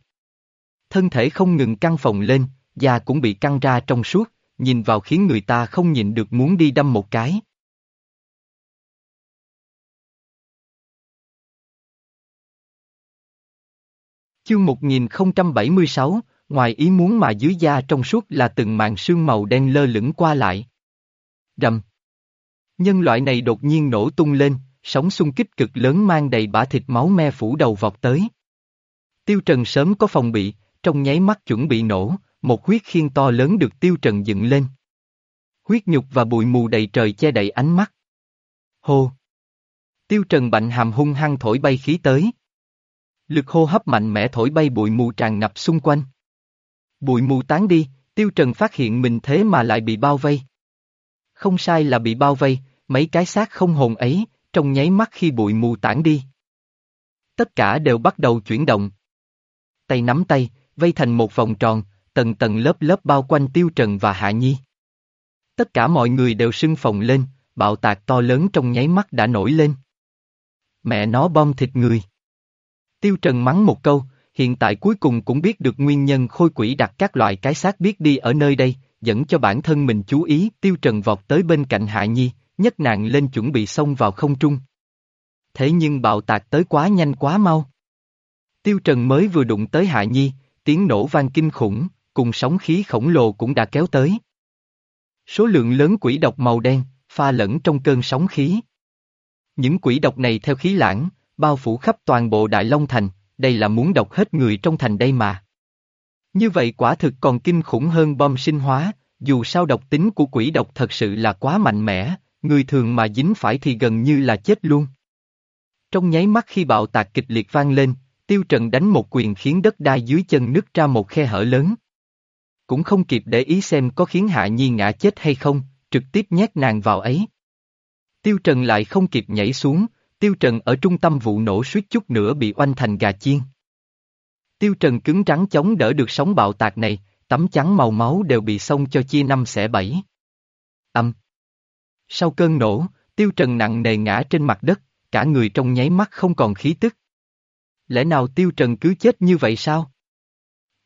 Thân thể không ngừng căng phồng lên, da cũng bị căng ra trong suốt, nhìn vào khiến người ta không nhìn được muốn đi đâm một cái. Chương 1076, ngoài ý muốn mà dưới da trong suốt là từng màn sương màu đen lơ lửng qua lại. Rầm. Nhân loại này đột nhiên nổ tung lên, sóng xung kích cực lớn mang đầy bã thịt máu me phủ đầu vọt tới. Tiêu Trần sớm có phòng bị, trong nháy mắt chuẩn bị nổ, một huyết khiên to lớn được Tiêu Trần dựng lên. Huyết nhục và bụi mù đầy trời che đậy ánh mắt. Hô! Tiêu Trần bạnh hàm hung hăng thổi bay khí tới. Lực hô hấp mạnh mẽ thổi bay bụi mù tràn ngập xung quanh. Bụi mù tán đi, Tiêu Trần phát hiện mình thế mà lại bị bao vây. Không sai là bị bao vây, mấy cái xác không hồn ấy, trong nháy mắt khi bụi mù tản đi. Tất cả đều bắt đầu chuyển động. Tay nắm tay, vây thành một vòng tròn, tầng tầng lớp lớp bao quanh Tiêu Trần và Hạ Nhi. Tất cả mọi người đều sưng phồng lên, bạo tạc to lớn trong nháy mắt đã nổi lên. Mẹ nó bom thịt người. Tiêu Trần mắng một câu, hiện tại cuối cùng cũng biết được nguyên nhân khôi quỷ đặt các loại cái xác biết đi ở nơi đây, dẫn cho bản thân mình chú ý, Tiêu Trần vọt tới bên cạnh Hạ Nhi, nhất nạn lên chuẩn bị xông vào không trung. Thế nhưng bạo tạc tới quá nhanh quá mau. Tiêu Trần mới vừa đụng tới Hạ Nhi, tiếng nổ vang kinh khủng, cùng sóng khí khổng lồ cũng đã kéo tới. Số lượng lớn quỷ độc màu đen, pha lẫn trong cơn sóng khí. Những quỷ độc này theo khí lãng, bao phủ khắp toàn bộ Đại Long Thành, đây là muốn độc hết người trong thành đây mà. Như vậy quả thực còn kinh khủng hơn bom sinh hóa, dù sao độc tính của quỷ độc thật sự là quá mạnh mẽ, người thường mà dính phải thì gần như là chết luôn. Trong nháy mắt khi bạo tạc kịch liệt vang lên, Tiêu Trần đánh một quyền khiến đất đai dưới chân nứt ra một khe hở lớn. Cũng không kịp để ý xem có khiến Hạ Nhi ngã chết hay không, trực tiếp nhét nàng vào ấy. Tiêu Trần lại không kịp nhảy xuống, Tiêu Trần ở trung tâm vụ nổ suýt chút nữa bị oanh thành gà chiên. Tiêu Trần cứng rắn chống đỡ được sóng bạo tạc này, tấm chắn màu máu đều bị xông cho chia năm xẻ bảy. Âm. Sau cơn nổ, Tiêu Trần nặng nề ngã trên mặt đất, cả người trong nháy mắt không còn khí tức. Lẽ nào Tiêu Trần cứ chết như vậy sao?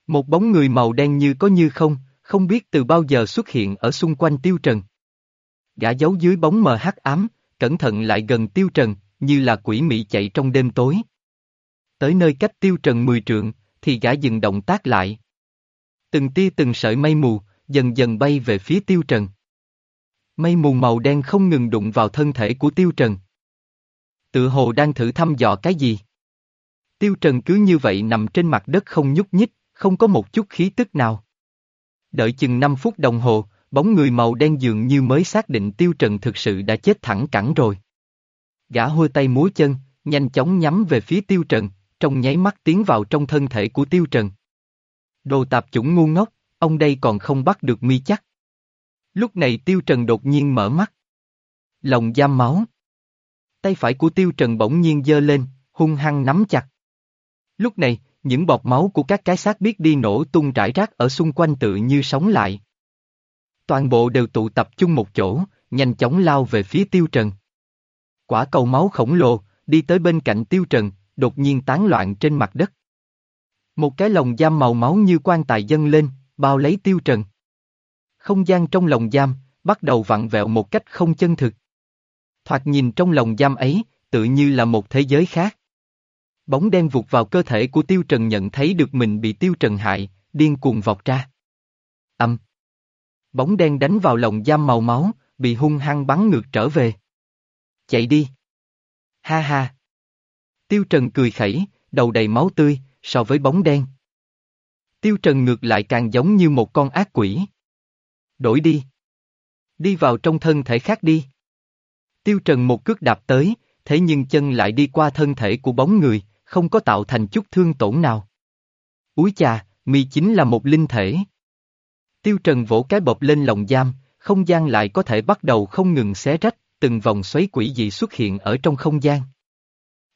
Một bóng người màu đen như có như không, không biết từ bao giờ xuất hiện ở xung quanh Tiêu Trần. Gã giấu dưới bóng mờ hắc ám, cẩn thận lại gần Tiêu Trần, như là quỷ mị chạy trong đêm tối. Tới nơi cách Tiêu Trần mười trượng, thì gã dừng động tác lại. Từng tia từng sợi mây mù, dần dần bay về phía Tiêu Trần. Mây mù màu đen không ngừng đụng vào thân thể của Tiêu Trần. Tự hồ đang thử thăm dò cái gì. Tiêu Trần cứ như vậy nằm trên mặt đất không nhúc nhích, không có một chút khí tức nào. Đợi chừng 5 phút đồng hồ, bóng người màu đen dường như mới xác định Tiêu Trần thực sự đã chết thẳng cẳng rồi. Gã hôi tay múa chân, nhanh chóng nhắm về phía Tiêu Trần, trong nháy mắt tiến vào trong thân thể của Tiêu Trần. Đồ tạp chủng ngu ngốc, ông đây còn không bắt được mi chắc. Lúc này Tiêu Trần đột nhiên mở mắt. Lòng giam máu. Tay phải của Tiêu Trần bỗng nhiên giơ lên, hung hăng nắm chặt. Lúc này, những bọt máu của các cái xác biết đi nổ tung rải rác ở xung quanh tự như sống lại. Toàn bộ đều tụ tập chung một chỗ, nhanh chóng lao về phía Tiêu Trần. Quả cầu máu khổng lồ, đi tới bên cạnh Tiêu Trần, đột nhiên tán loạn trên mặt đất. Một cái lồng giam màu máu như quan tài dâng lên, bao lấy Tiêu Trần. Không gian trong lồng giam, bắt đầu vặn vẹo một cách không chân thực. Thoạt nhìn trong lồng giam ấy, tự như là một thế giới khác. Bóng đen vụt vào cơ thể của Tiêu Trần nhận thấy được mình bị Tiêu Trần hại, điên cuồng vọt ra. Âm. Bóng đen đánh vào lồng giam màu máu, bị hung hăng bắn ngược trở về. Chạy đi. Ha ha. Tiêu Trần cười khẩy, đầu đầy máu tươi, so với bóng đen. Tiêu Trần ngược lại càng giống như một con ác quỷ. Đổi đi. Đi vào trong thân thể khác đi. Tiêu Trần một cước đạp tới, thế nhưng chân lại đi qua thân thể của bóng người, không có tạo thành chút thương tổn nào. Úi cha, mi chính là một linh thể. Tiêu Trần vỗ cái bọc lên lòng giam, không gian lại có thể bắt đầu không ngừng xé rách, từng vòng xoáy quỷ dị xuất hiện ở trong không gian.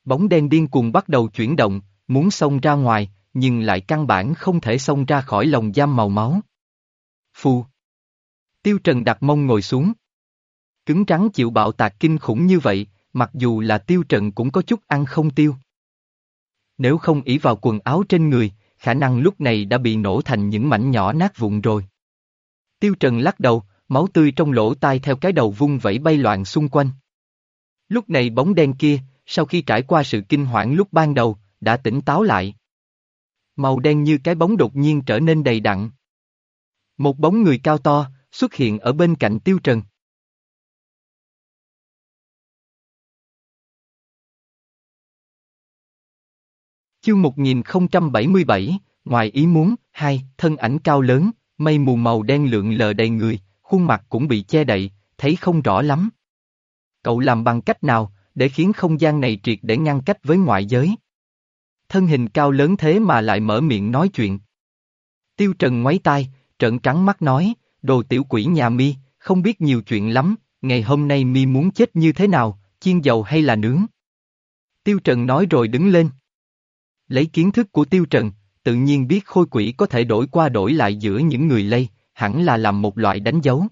Bóng đen điên cuồng bắt đầu chuyển động, muốn xông ra ngoài, nhưng lại căn bản không thể xông ra khỏi lồng giam màu máu. Phu. Tiêu Trần đặt mông ngồi xuống. Cứng trắng chịu bạo tạc kinh khủng như vậy, mặc dù là Tiêu Trần cũng có chút ăn không tiêu. Nếu không ỷ vào quần áo trên người, khả năng lúc này đã bị nổ thành những mảnh nhỏ nát vụn rồi. Tiêu Trần lắc đầu, máu tươi trong lỗ tai theo cái đầu vung vẫy bay loạn xung quanh. Lúc này bóng đen kia, sau khi trải qua sự kinh hoảng lúc ban đầu, đã tỉnh táo lại. Màu đen như cái bóng đột nhiên trở nên đầy đặn. Một bóng người cao to, xuất hiện ở bên cạnh Tiêu Trần. Chương 1077, ngoài ý muốn, hai, thân ảnh cao lớn, mây mù màu đen lượn lờ đầy người, khuôn mặt cũng bị che đậy, thấy không rõ lắm. Cậu làm bằng cách nào, để khiến không gian này triệt để ngăn cách với ngoại giới? Thân hình cao lớn thế mà lại mở miệng nói chuyện. Tiêu Trần ngoáy tai, trợn trắng mắt nói, đồ tiểu quỷ nhà mi, không biết nhiều chuyện lắm, ngày hôm nay mi muốn chết như thế nào, chiên dầu hay là nướng? Tiêu Trần nói rồi đứng lên. Lấy kiến thức của Tiêu Trần, tự nhiên biết khôi quỷ có thể đổi qua đổi lại giữa những người lây, hẳn là làm một loại đánh dấu.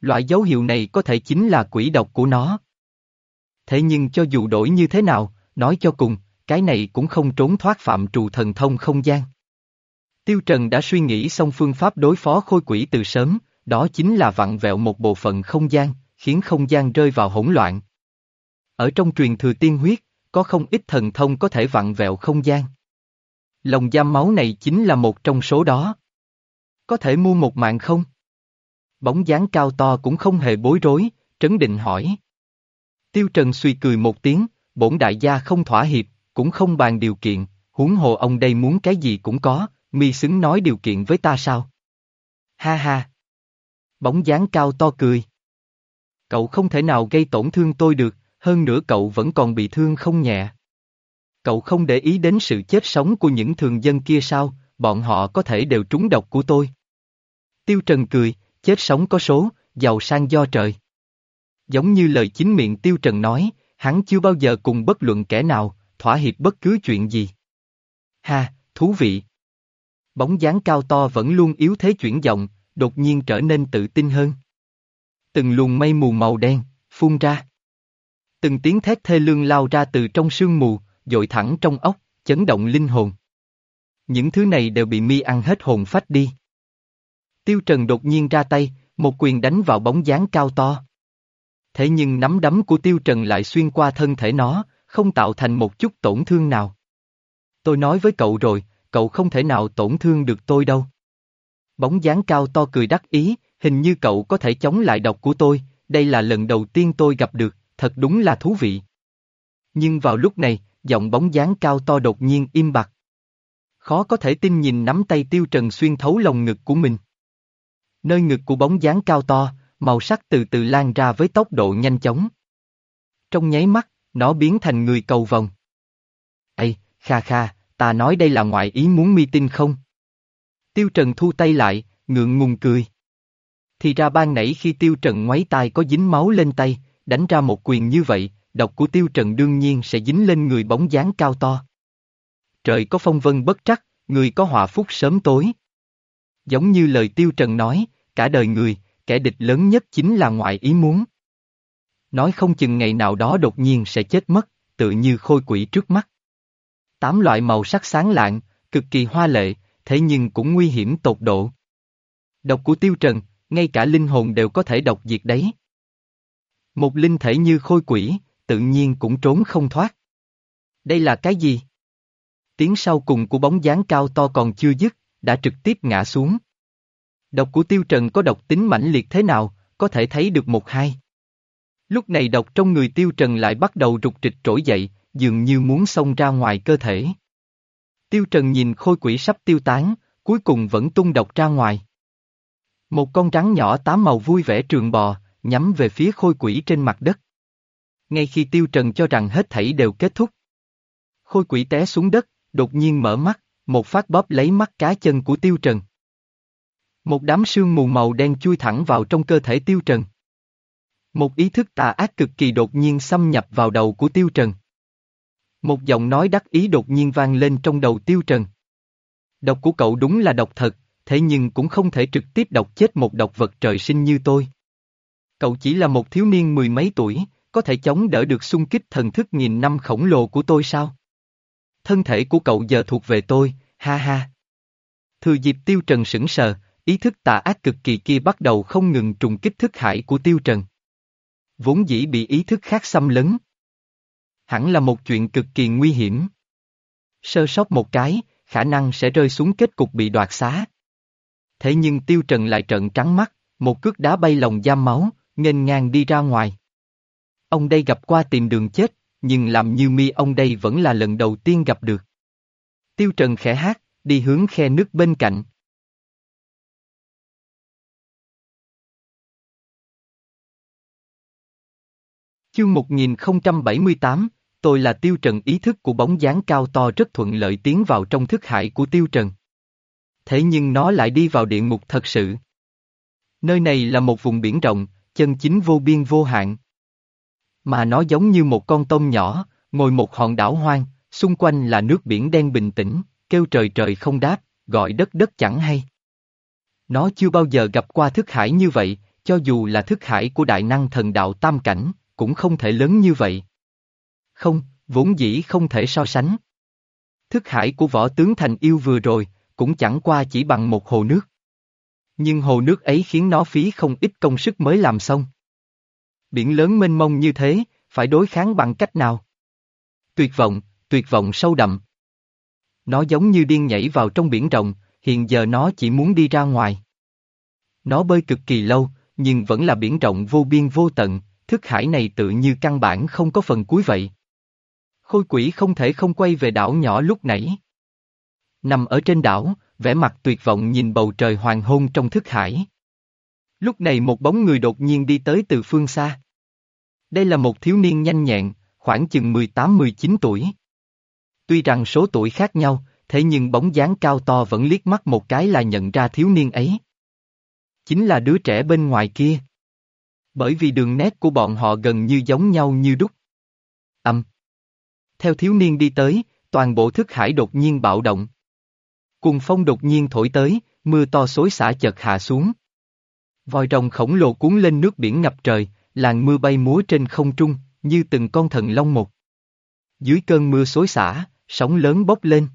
Loại dấu hiệu này có thể chính là quỷ độc của nó. Thế nhưng cho dù đổi như thế nào, nói cho cùng, cái này cũng không trốn thoát phạm trù thần thông không gian. Tiêu Trần đã suy nghĩ xong phương pháp đối phó khôi quỷ từ sớm, đó chính là vặn vẹo một bộ phận không gian, khiến không gian rơi vào hỗn loạn. Ở trong truyền thừa tiên huyết, có không ít thần thông có thể vặn vẹo không gian. Lòng giam máu này chính là một trong số đó. Có thể mua một mạng không? Bóng dáng cao to cũng không hề bối rối, trấn định hỏi. Tiêu Trần suy cười một tiếng, bổn đại gia không thỏa hiệp, cũng không bàn điều kiện, huống hồ ông đây muốn cái gì cũng có, mi xứng nói điều kiện với ta sao? Ha ha! Bóng dáng cao to cười. Cậu không thể nào gây tổn thương tôi được, hơn nữa cậu vẫn còn bị thương không nhẹ. Cậu không để ý đến sự chết sống của những thường dân kia sao, bọn họ có thể đều trúng độc của tôi. Tiêu Trần cười, chết sống có số, giàu sang do trời. Giống như lời chính miệng Tiêu Trần nói, hắn chưa bao giờ cùng bất luận kẻ nào, thỏa hiệp bất cứ chuyện gì. Ha, thú vị. Bóng dáng cao to vẫn luôn yếu thế chuyển giọng, đột nhiên trở nên tự tin hơn. Từng luồng mây mù màu đen, phun ra. Từng tiếng thét thê lương lao ra từ trong sương mù, dội thẳng trong ốc, chấn động linh hồn. Những thứ này đều bị mi ăn hết hồn phách đi. Tiêu Trần đột nhiên ra tay, một quyền đánh vào bóng dáng cao to. Thế nhưng nắm đấm của Tiêu Trần lại xuyên qua thân thể nó, không tạo thành một chút tổn thương nào. Tôi nói với cậu rồi, cậu không thể nào tổn thương được tôi đâu. Bóng dáng cao to cười đắc ý, hình như cậu có thể chống lại độc của tôi, đây là lần đầu tiên tôi gặp được, thật đúng là thú vị. Nhưng vào lúc này, giọng bóng dáng cao to đột nhiên im bặt. Khó có thể tin nhìn nắm tay tiêu trần xuyên thấu lồng ngực của mình. Nơi ngực của bóng dáng cao to, màu sắc từ từ lan ra với tốc độ nhanh chóng. Trong nháy mắt, nó biến thành người cầu vòng. Ây, kha kha, ta nói đây là ngoại ý muốn mi tin không? Tiêu Trần thu tay lại, ngượng ngùng cười. Thì ra ban nãy khi Tiêu Trần ngoáy tay có dính máu lên tay, đánh ra một quyền như vậy, độc của Tiêu Trần đương nhiên sẽ dính lên người bóng dáng cao to. Trời có phong vân bất trắc, người có họa phúc sớm tối. Giống như lời Tiêu Trần nói, cả đời người, kẻ địch lớn nhất chính là ngoại ý muốn. Nói không chừng ngày nào đó đột nhiên sẽ chết mất, tự như khôi quỷ trước mắt. Tám loại màu sắc sáng lạng, cực kỳ hoa lệ, thế nhưng cũng nguy hiểm tột độ. Độc của tiêu trần, ngay cả linh hồn đều có thể độc diệt đấy. Một linh thể như khôi quỷ, tự nhiên cũng trốn không thoát. Đây là cái gì? Tiếng sau cùng của bóng dáng cao to còn chưa dứt, đã trực tiếp ngã xuống. Độc của tiêu trần có độc tính mãnh liệt thế nào, có thể thấy được một hai. Lúc này độc trong người tiêu trần lại bắt đầu rụt trịch trỗi dậy, dường như muốn xông ra ngoài cơ thể. Tiêu trần nhìn khôi quỷ sắp tiêu tán, cuối cùng vẫn tung độc ra ngoài. Một con rắn nhỏ tám màu vui vẻ trường bò, nhắm về phía khôi quỷ trên mặt đất. Ngay khi Tiêu Trần cho rằng hết thảy đều kết thúc. Khôi quỷ té xuống đất, đột nhiên mở mắt, một phát bóp lấy mắt cá chân của Tiêu Trần. Một đám sương mù màu đen chui thẳng vào trong cơ thể Tiêu Trần. Một ý thức tà ác cực kỳ đột nhiên xâm nhập vào đầu của Tiêu Trần. Một giọng nói đắc ý đột nhiên vang lên trong đầu Tiêu Trần. Độc của cậu đúng là độc thật, thế nhưng cũng không thể trực tiếp độc chết một độc vật trời sinh như tôi. Cậu chỉ là một thiếu niên mười mấy tuổi, có thể chống đỡ được xung kích thần thức nghìn năm khổng lồ của tôi sao? Thân thể của cậu giờ thuộc về tôi, ha ha. Thừa dịp Tiêu Trần sững sờ, ý thức tà ác cực kỳ kia bắt đầu không ngừng trùng kích thức hải của Tiêu Trần. Vốn dĩ bị ý thức khác xâm lấn. Hẳn là một chuyện cực kỳ nguy hiểm. Sơ sót một cái, khả năng sẽ rơi xuống kết cục bị đoạt xá. Thế nhưng Tiêu Trần lại trợn trắng mắt, một cước đá bay lòng giam máu, nghênh ngang đi ra ngoài. Ông đây gặp qua tìm đường chết, nhưng làm như mi ông đây vẫn là lần đầu tiên gặp được. Tiêu Trần khẽ hát, đi hướng khe nước bên cạnh. Chương 1078, tôi là Tiêu Trần ý thức của bóng dáng cao to rất thuận lợi tiến vào trong thức hải của Tiêu Trần. Thế nhưng nó lại đi vào địa ngục thật sự. Nơi này là một vùng biển rộng, chân chính vô biên vô hạn. Mà nó giống như một con tôm nhỏ, ngồi một hòn đảo hoang, xung quanh là nước biển đen bình tĩnh, kêu trời trời không đáp, gọi đất đất chẳng hay. Nó chưa bao giờ gặp qua thức hải như vậy, cho dù là thức hải của đại năng thần đạo tam cảnh, cũng không thể lớn như vậy. Không, vốn dĩ không thể so sánh. Thức hải của võ tướng thành yêu vừa rồi, cũng chẳng qua chỉ bằng một hồ nước. Nhưng hồ nước ấy khiến nó phí không ít công sức mới làm xong. Biển lớn mênh mông như thế, phải đối kháng bằng cách nào? Tuyệt vọng, tuyệt vọng sâu đậm. Nó giống như điên nhảy vào trong biển rộng, hiện giờ nó chỉ muốn đi ra ngoài. Nó bơi cực kỳ lâu, nhưng vẫn là biển rộng vô biên vô tận, thức hải này tự như căn bản không có phần cuối vậy. Khôi quỷ không thể không quay về đảo nhỏ lúc nãy. Nằm ở trên đảo, vẻ mặt tuyệt vọng nhìn bầu trời hoàng hôn trong thức hải. Lúc này một bóng người đột nhiên đi tới từ phương xa. Đây là một thiếu niên nhanh nhẹn, khoảng chừng 18-19 tuổi. Tuy rằng số tuổi khác nhau, thế nhưng bóng dáng cao to vẫn liếc mắt một cái là nhận ra thiếu niên ấy. Chính là đứa trẻ bên ngoài kia. Bởi vì đường nét của bọn họ gần như giống nhau như đúc. Âm. Theo thiếu niên đi tới, toàn bộ thức hải đột nhiên bạo động. Cùng phong đột nhiên thổi tới, mưa to xối xả chợt hạ xuống. Vòi rồng khổng lồ cuốn lên nước biển ngập trời, làn mưa bay múa trên không trung, như từng con thần long một. Dưới cơn mưa xối xả, sóng lớn bốc lên.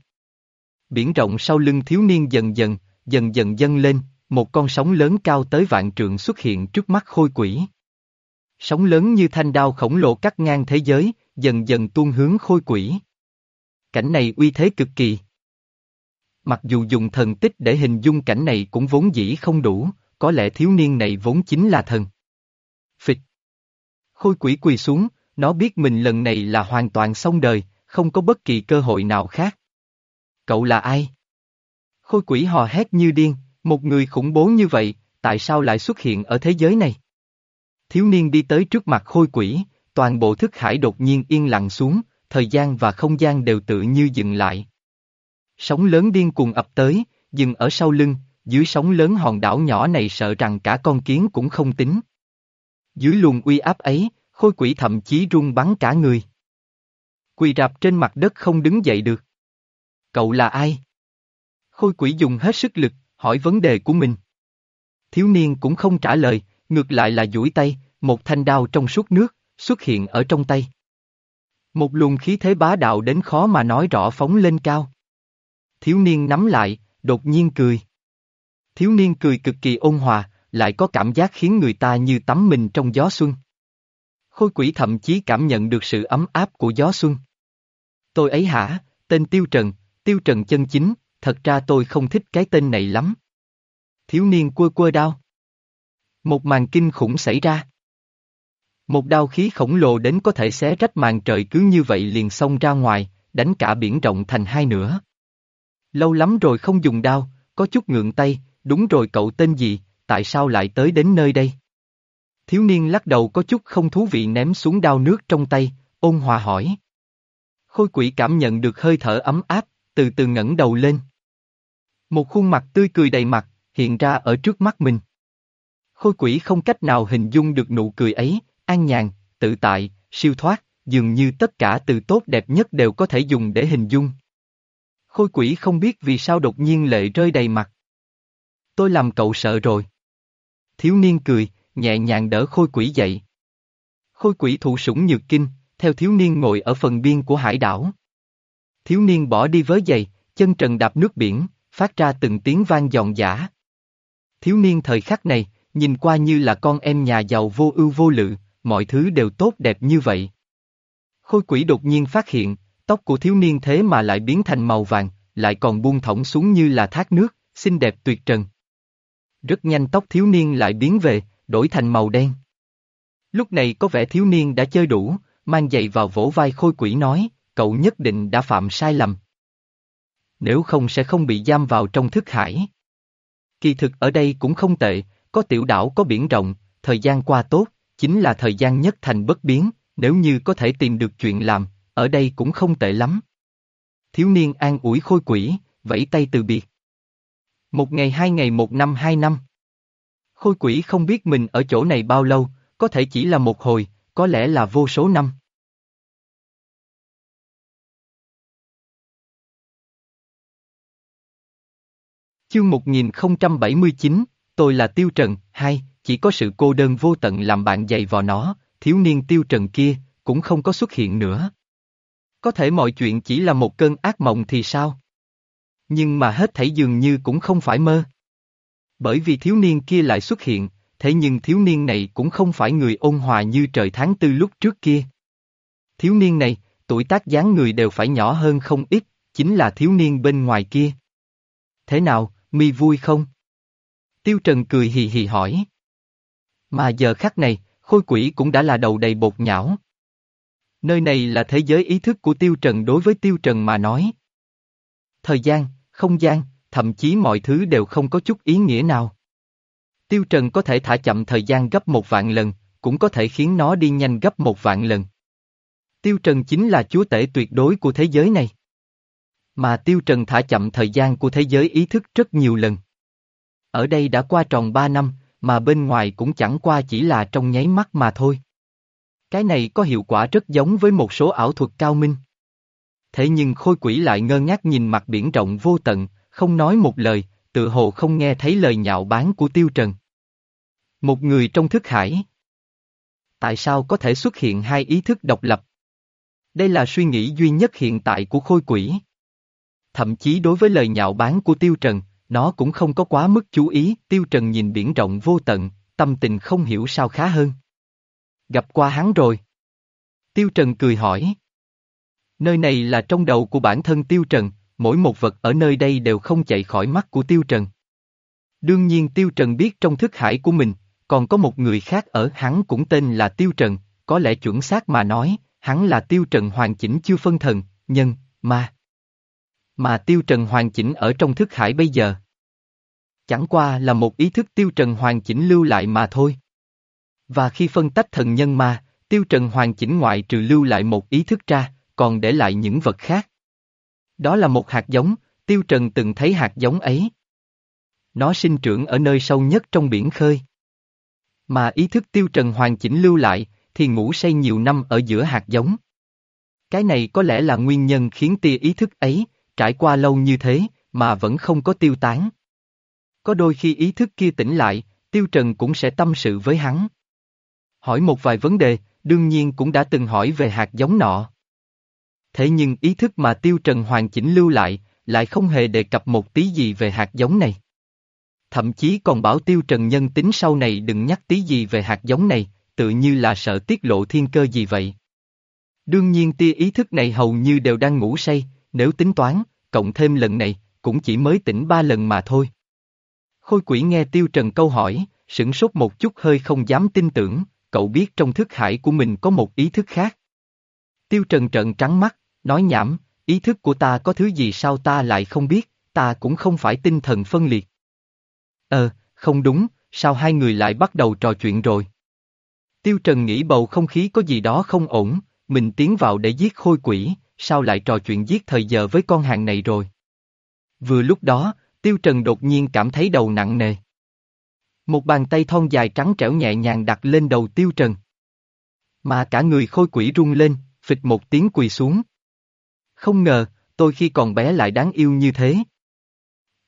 Biển rộng sau lưng thiếu niên dần dần, dần dần dâng lên, một con sóng lớn cao tới vạn trượng xuất hiện trước mắt khôi quỷ. Sóng lớn như thanh đao khổng lồ cắt ngang thế giới, dần dần tuôn hướng khôi quỷ. Cảnh này uy thế cực kỳ. Mặc dù dùng thần tích để hình dung cảnh này cũng vốn dĩ không đủ, có lẽ thiếu niên này vốn chính là thần. Phịch. Khôi quỷ quỳ xuống, nó biết mình lần này là hoàn toàn xong đời, không có bất kỳ cơ hội nào khác. Cậu là ai? Khôi quỷ hò hét như điên, một người khủng bố như vậy, tại sao lại xuất hiện ở thế giới này? Thiếu niên đi tới trước mặt khôi quỷ, toàn bộ thức hải đột nhiên yên lặng xuống, thời gian và không gian đều tự như dừng lại. Sóng lớn điên cuồng ập tới, dừng ở sau lưng, dưới sóng lớn hòn đảo nhỏ này sợ rằng cả con kiến cũng không tính. Dưới luồng uy áp ấy, khôi quỷ thậm chí run bắn cả người. Quỳ rạp trên mặt đất không đứng dậy được. Cậu là ai? Khôi quỷ dùng hết sức lực, hỏi vấn đề của mình. Thiếu niên cũng không trả lời, ngược lại là duỗi tay, một thanh đao trong suốt nước, xuất hiện ở trong tay. Một luồng khí thế bá đạo đến khó mà nói rõ phóng lên cao. Thiếu niên nắm lại, đột nhiên cười. Thiếu niên cười cực kỳ ôn hòa, lại có cảm giác khiến người ta như tắm mình trong gió xuân. Khôi quỷ thậm chí cảm nhận được sự ấm áp của gió xuân. Tôi ấy hả, tên Tiêu Trần, Tiêu Trần chân chính, thật ra tôi không thích cái tên này lắm. Thiếu niên quơ quơ đau. Một màn kinh khủng xảy ra. Một đao khí khổng lồ đến có thể xé rách màn trời cứ như vậy liền xông ra ngoài, đánh cả biển rộng thành hai nửa. Lâu lắm rồi không dùng đao, có chút ngượng tay, đúng rồi cậu tên gì, tại sao lại tới đến nơi đây? Thiếu niên lắc đầu có chút không thú vị ném xuống đao nước trong tay, ôn hòa hỏi. Khôi quỷ cảm nhận được hơi thở ấm áp, từ từ ngẩng đầu lên. Một khuôn mặt tươi cười đầy mặt, hiện ra ở trước mắt mình. Khôi quỷ không cách nào hình dung được nụ cười ấy, an nhàn, tự tại, siêu thoát, dường như tất cả từ tốt đẹp nhất đều có thể dùng để hình dung. Khôi quỷ không biết vì sao đột nhiên lệ rơi đầy mặt. Tôi làm cậu sợ rồi. Thiếu niên cười, nhẹ nhàng đỡ khôi quỷ dậy. Khôi quỷ thụ sủng nhược kinh, theo thiếu niên ngồi ở phần biên của hải đảo. Thiếu niên bỏ đi với giày, chân trần đạp nước biển, phát ra từng tiếng vang giòn giả. Thiếu niên thời khắc này, nhìn qua như là con em nhà giàu vô ưu vô lự, mọi thứ đều tốt đẹp như vậy. Khôi quỷ đột nhiên phát hiện, tóc của thiếu niên thế mà lại biến thành màu vàng, lại còn buông thõng xuống như là thác nước, xinh đẹp tuyệt trần. Rất nhanh tóc thiếu niên lại biến về, đổi thành màu đen. Lúc này có vẻ thiếu niên đã chơi đủ, mang giày vào vỗ vai khôi quỷ nói, cậu nhất định đã phạm sai lầm. Nếu không sẽ không bị giam vào trong thức hải. Kỳ thực ở đây cũng không tệ, có tiểu đảo có biển rộng, thời gian qua tốt, chính là thời gian nhất thành bất biến, nếu như có thể tìm được chuyện làm, ở đây cũng không tệ lắm. Thiếu niên an ủi khôi quỷ, vẫy tay từ biệt. Một ngày hai ngày một năm hai năm. Khôi quỷ không biết mình ở chỗ này bao lâu, có thể chỉ là một hồi, có lẽ là vô số năm. Chương 1079, tôi là Tiêu Trần, hai, chỉ có sự cô đơn vô tận làm bạn dày vò nó, thiếu niên Tiêu Trần kia, cũng không có xuất hiện nữa. Có thể mọi chuyện chỉ là một cơn ác mộng thì sao? Nhưng mà hết thảy dường như cũng không phải mơ. Bởi vì thiếu niên kia lại xuất hiện, thế nhưng thiếu niên này cũng không phải người ôn hòa như trời tháng tư lúc trước kia. Thiếu niên này, tuổi tác dáng người đều phải nhỏ hơn không ít, chính là thiếu niên bên ngoài kia. Thế nào, mi vui không? Tiêu Trần cười hì hì hỏi. Mà giờ khắc này, khôi quỷ cũng đã là đầu đầy bột nhão. Nơi này là thế giới ý thức của Tiêu Trần đối với Tiêu Trần mà nói. Thời gian, không gian, thậm chí mọi thứ đều không có chút ý nghĩa nào. Tiêu Trần có thể thả chậm thời gian gấp một vạn lần, cũng có thể khiến nó đi nhanh gấp một vạn lần. Tiêu Trần chính là chúa tể tuyệt đối của thế giới này. Mà Tiêu Trần thả chậm thời gian của thế giới ý thức rất nhiều lần. Ở đây đã qua tròn ba năm, mà bên ngoài cũng chẳng qua chỉ là trong nháy mắt mà thôi. Cái này có hiệu quả rất giống với một số ảo thuật cao minh. Thế nhưng khôi quỷ lại ngơ ngác nhìn mặt biển rộng vô tận, không nói một lời, tự hồ không nghe thấy lời nhạo báng của Tiêu Trần. Một người trong thức hải. Tại sao có thể xuất hiện hai ý thức độc lập? Đây là suy nghĩ duy nhất hiện tại của khôi quỷ. Thậm chí đối với lời nhạo báng của Tiêu Trần, nó cũng không có quá mức chú ý, Tiêu Trần nhìn biển rộng vô tận, tâm tình không hiểu sao khá hơn. Gặp qua hắn rồi. Tiêu Trần cười hỏi. Nơi này là trong đầu của bản thân Tiêu Trần, mỗi một vật ở nơi đây đều không chạy khỏi mắt của Tiêu Trần. Đương nhiên Tiêu Trần biết trong thức hải của mình, còn có một người khác ở hắn cũng tên là Tiêu Trần, có lẽ chuẩn xác mà nói, hắn là Tiêu Trần hoàn chỉnh chưa phân thần, nhân, ma. Mà Tiêu Trần hoàn chỉnh ở trong thức hải bây giờ. Chẳng qua là một ý thức Tiêu Trần hoàn chỉnh lưu lại mà thôi. Và khi phân tách thần nhân ma, Tiêu Trần hoàn chỉnh ngoại trừ lưu lại một ý thức ra, còn để lại những vật khác. Đó là một hạt giống, Tiêu Trần từng thấy hạt giống ấy. Nó sinh trưởng ở nơi sâu nhất trong biển khơi. Mà ý thức Tiêu Trần hoàn chỉnh lưu lại, thì ngủ say nhiều năm ở giữa hạt giống. Cái này có lẽ là nguyên nhân khiến tia ý thức ấy, trải qua lâu như thế, mà vẫn không có tiêu tán. Có đôi khi ý thức kia tỉnh lại, Tiêu Trần cũng sẽ tâm sự với hắn. Hỏi một vài vấn đề, đương nhiên cũng đã từng hỏi về hạt giống nọ. Thế nhưng ý thức mà Tiêu Trần hoàn chỉnh lưu lại, lại không hề đề cập một tí gì về hạt giống này. Thậm chí còn bảo Tiêu Trần nhân tính sau này đừng nhắc tí gì về hạt giống này, tự như là sợ tiết lộ thiên cơ gì vậy. Đương nhiên tia ý thức này hầu như đều đang ngủ say, nếu tính toán, cộng thêm lần này, cũng chỉ mới tỉnh ba lần mà thôi. Khôi quỷ nghe Tiêu Trần câu hỏi, sửng sốt một chút hơi không dám tin tưởng, cậu biết trong thức hải của mình có một ý thức khác. Tiêu Trần trợn trắng mắt, nói nhảm, ý thức của ta có thứ gì sao ta lại không biết, ta cũng không phải tinh thần phân liệt. Ờ, không đúng, sao hai người lại bắt đầu trò chuyện rồi? Tiêu Trần nghĩ bầu không khí có gì đó không ổn, mình tiến vào để giết khôi quỷ, sao lại trò chuyện giết thời giờ với con hàng này rồi. Vừa lúc đó, Tiêu Trần đột nhiên cảm thấy đầu nặng nề. Một bàn tay thon dài trắng trẻo nhẹ nhàng đặt lên đầu Tiêu Trần. Mà cả người khôi quỷ rung lên, phịch một tiếng quỳ xuống. Không ngờ, tôi khi còn bé lại đáng yêu như thế.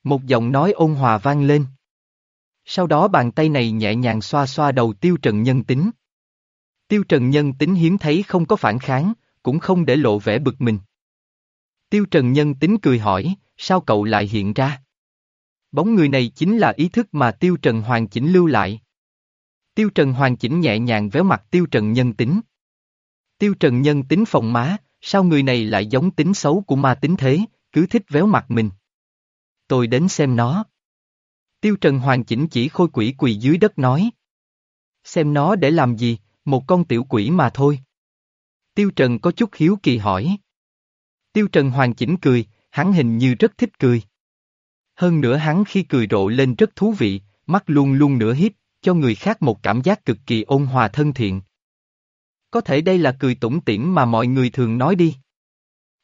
Một giọng nói ôn hòa vang lên. Sau đó bàn tay này nhẹ nhàng xoa xoa đầu Tiêu Trần nhân tính. Tiêu Trần nhân tính hiếm thấy không có phản kháng, cũng không để lộ vẻ bực mình. Tiêu Trần nhân tính cười hỏi, sao cậu lại hiện ra? Bóng người này chính là ý thức mà Tiêu Trần hoàn chỉnh lưu lại. Tiêu Trần hoàn chỉnh nhẹ nhàng véo mặt Tiêu Trần nhân tính. Tiêu Trần nhân tính phòng má, sao người này lại giống tính xấu của ma tính thế, cứ thích véo mặt mình. Tôi đến xem nó. Tiêu Trần hoàn chỉnh chỉ khôi quỷ quỳ dưới đất nói. Xem nó để làm gì, một con tiểu quỷ mà thôi. Tiêu Trần có chút hiếu kỳ hỏi. Tiêu Trần hoàn chỉnh cười, hắn hình như rất thích cười. Hơn nữa hắn khi cười rộ lên rất thú vị, mắt luôn luôn nửa híp, cho người khác một cảm giác cực kỳ ôn hòa thân thiện. Có thể đây là cười tủng tiễn mà mọi người thường nói đi.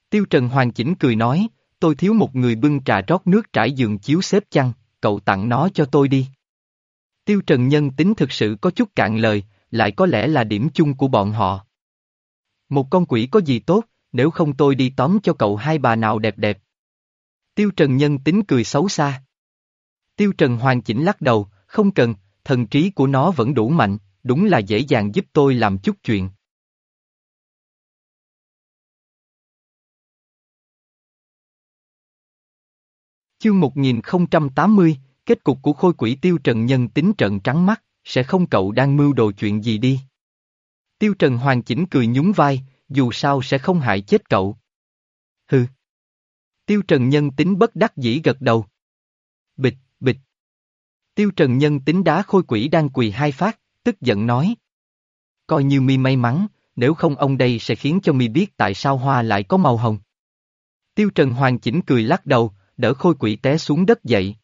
Tiêu Trần hoàn chỉnh cười nói, tôi thiếu một người bưng trà rót nước trải giường chiếu xếp chăn, cậu tặng nó cho tôi đi. Tiêu Trần nhân tính thực sự có chút cạn lời, lại có lẽ là điểm chung của bọn họ. Một con quỷ có gì tốt, nếu không tôi đi tóm cho cậu hai bà nào đẹp đẹp. Tiêu Trần nhân tính cười xấu xa. Tiêu Trần hoàn chỉnh lắc đầu, không cần, thần trí của nó vẫn đủ mạnh, đúng là dễ dàng giúp tôi làm chút chuyện. Chương 1080, kết cục của khôi quỷ tiêu trần nhân tính trận trắng mắt, sẽ không cậu đang mưu đồ chuyện gì đi. Tiêu trần hoàn chỉnh cười nhún vai, dù sao sẽ không hại chết cậu. Hừ. Tiêu trần nhân tính bất đắc dĩ gật đầu. Bịch, bịch. Tiêu trần nhân tính đá khôi quỷ đang quỳ hai phát, tức giận nói. Coi như mi may mắn, nếu không ông đây sẽ khiến cho mi biết tại sao hoa lại có màu hồng. Tiêu trần hoàn chỉnh cười lắc đầu, đỡ khôi quỷ té xuống đất dậy.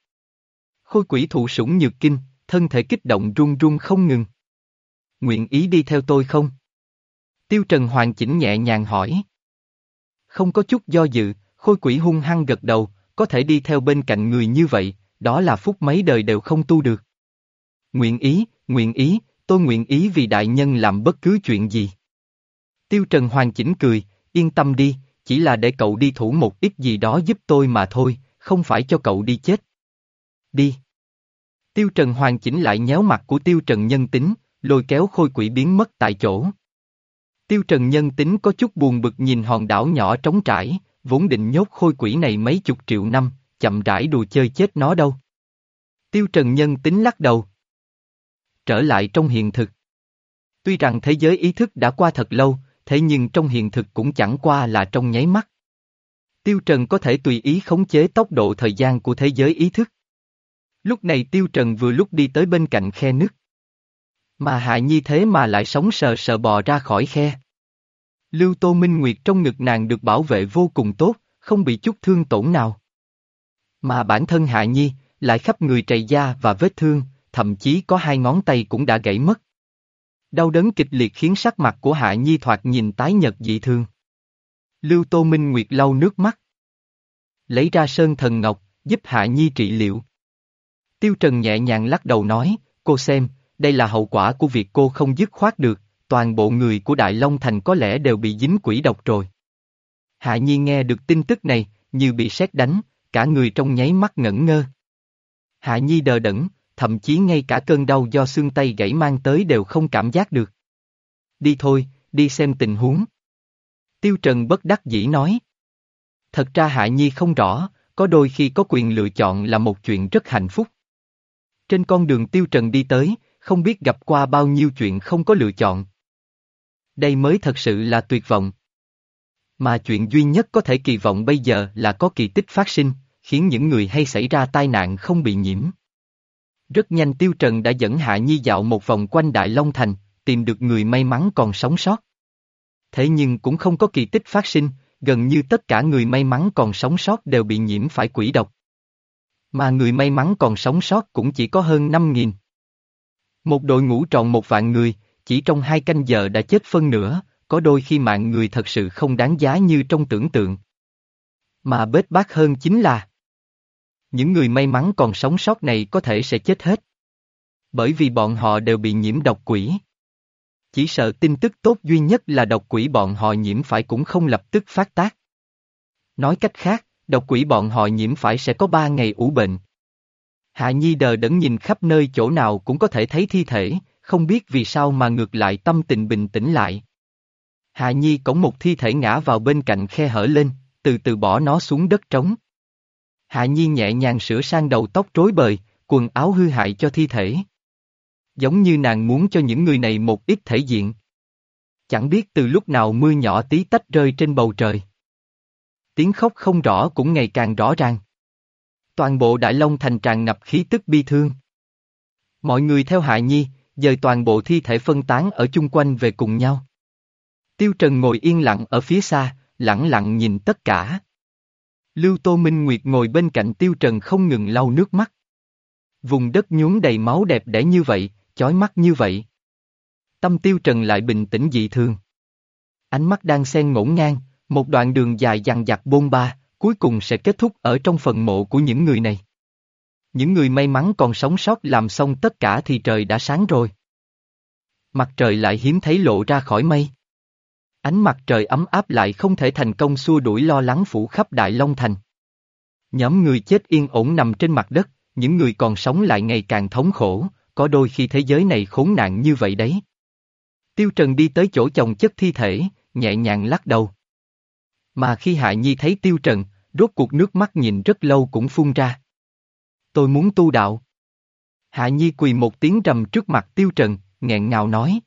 Khôi quỷ thụ sủng nhược kinh, thân thể kích động run run không ngừng. Nguyện ý đi theo tôi không? Tiêu Trần hoàn chỉnh nhẹ nhàng hỏi. Không có chút do dự, khôi quỷ hung hăng gật đầu, có thể đi theo bên cạnh người như vậy, đó là phúc mấy đời đều không tu được. Nguyện ý, nguyện ý, tôi nguyện ý vì đại nhân làm bất cứ chuyện gì. Tiêu Trần hoàn chỉnh cười, yên tâm đi, chỉ là để cậu đi thủ một ít gì đó giúp tôi mà thôi, không phải cho cậu đi chết. Đi. Tiêu Trần hoàn chỉnh lại nhéo mặt của Tiêu Trần nhân tính, lôi kéo khôi quỷ biến mất tại chỗ. Tiêu Trần nhân tính có chút buồn bực nhìn hòn đảo nhỏ trống trải, vốn định nhốt khôi quỷ này mấy chục triệu năm, chậm rãi đùa chơi chết nó đâu. Tiêu Trần nhân tính lắc đầu. Trở lại trong hiện thực. Tuy rằng thế giới ý thức đã qua thật lâu, thế nhưng trong hiện thực cũng chẳng qua là trong nháy mắt. Tiêu Trần có thể tùy ý khống chế tốc độ thời gian của thế giới ý thức. Lúc này Tiêu Trần vừa lúc đi tới bên cạnh khe nước. Mà Hạ Nhi thế mà lại sống sờ sờ bò ra khỏi khe. Lưu Tô Minh Nguyệt trong ngực nàng được bảo vệ vô cùng tốt, không bị chút thương tổn nào. Mà bản thân Hạ Nhi, lại khắp người trầy da và vết thương, thậm chí có hai ngón tay cũng đã gãy mất. Đau đớn kịch liệt khiến sắc mặt của Hạ Nhi thoạt nhìn tái nhật dị thương. Lưu Tô Minh Nguyệt lau nước mắt. Lấy ra sơn thần ngọc, giúp Hạ Nhi trị liệu. Tiêu Trần nhẹ nhàng lắc đầu nói, cô xem, đây là hậu quả của việc cô không dứt khoát được, toàn bộ người của Đại Long Thành có lẽ đều bị dính quỷ độc rồi. Hạ Nhi nghe được tin tức này, như bị sét đánh, cả người trong nháy mắt ngẩn ngơ. Hạ Nhi đờ đẫn, thậm chí ngay cả cơn đau do xương tay gãy mang tới đều không cảm giác được. Đi thôi, đi xem tình huống. Tiêu Trần bất đắc dĩ nói. Thật ra Hạ Nhi không rõ, có đôi khi có quyền lựa chọn là một chuyện rất hạnh phúc. Trên con đường Tiêu Trần đi tới, không biết gặp qua bao nhiêu chuyện không có lựa chọn. Đây mới thật sự là tuyệt vọng. Mà chuyện duy nhất có thể kỳ vọng bây giờ là có kỳ tích phát sinh, khiến những người hay xảy ra tai nạn không bị nhiễm. Rất nhanh Tiêu Trần đã dẫn Hạ Nhi dạo một vòng quanh Đại Long Thành, tìm được người may mắn còn sống sót. Thế nhưng cũng không có kỳ tích phát sinh, gần như tất cả người may mắn còn sống sót đều bị nhiễm phải quỷ độc. Mà người may mắn còn sống sót cũng chỉ có hơn 5.000. Một đội ngũ tròn một vạn người, chỉ trong hai canh giờ đã chết phân nửa, có đôi khi mạng người thật sự không đáng giá như trong tưởng tượng. Mà bết bát hơn chính là những người may mắn còn sống sót này có thể sẽ chết hết. Bởi vì bọn họ đều bị nhiễm độc quỷ. Chỉ sợ tin tức tốt duy nhất là độc quỷ bọn họ nhiễm phải cũng không lập tức phát tác. Nói cách khác, độc quỷ bọn họ nhiễm phải sẽ có ba ngày ủ bệnh. Hạ Nhi đờ đẫn nhìn khắp nơi chỗ nào cũng có thể thấy thi thể, không biết vì sao mà ngược lại tâm tình bình tĩnh lại. Hạ Nhi cổng một thi thể ngã vào bên cạnh khe hở lên, từ từ bỏ nó xuống đất trống. Hạ Nhi nhẹ nhàng sửa sang đầu tóc rối bời, quần áo hư hại cho thi thể. Giống như nàng muốn cho những người này một ít thể diện. Chẳng biết từ lúc nào mưa nhỏ tí tách rơi trên bầu trời. Tiếng khóc không rõ cũng ngày càng rõ ràng. Toàn bộ Đại Long thành tràn ngập khí tức bi thương. Mọi người theo Hạ Nhi, dời toàn bộ thi thể phân tán ở chung quanh về cùng nhau. Tiêu Trần ngồi yên lặng ở phía xa, lặng lặng nhìn tất cả. Lưu Tô Minh Nguyệt ngồi bên cạnh Tiêu Trần không ngừng lau nước mắt. Vùng đất nhuốm đầy máu đẹp đẽ như vậy, chói mắt như vậy. Tâm Tiêu Trần lại bình tĩnh dị thường. Ánh mắt đang xen ngổn ngang, một đoạn đường dài dằng dặc bôn ba, cuối cùng sẽ kết thúc ở trong phần mộ của những người này. Những người may mắn còn sống sót làm xong tất cả thì trời đã sáng rồi. Mặt trời lại hiếm thấy lộ ra khỏi mây. Ánh mặt trời ấm áp lại không thể thành công xua đuổi lo lắng phủ khắp Đại Long Thành. Nhóm người chết yên ổn nằm trên mặt đất, những người còn sống lại ngày càng thống khổ, có đôi khi thế giới này khốn nạn như vậy đấy. Tiêu Trần đi tới chỗ chồng chất thi thể, nhẹ nhàng lắc đầu. Mà khi Hạ Nhi thấy Tiêu Trần, rốt cuộc nước mắt nhìn rất lâu cũng phun ra. Tôi muốn tu đạo. Hạ Nhi quỳ một tiếng trầm trước mặt Tiêu Trần, nghẹn ngào nói.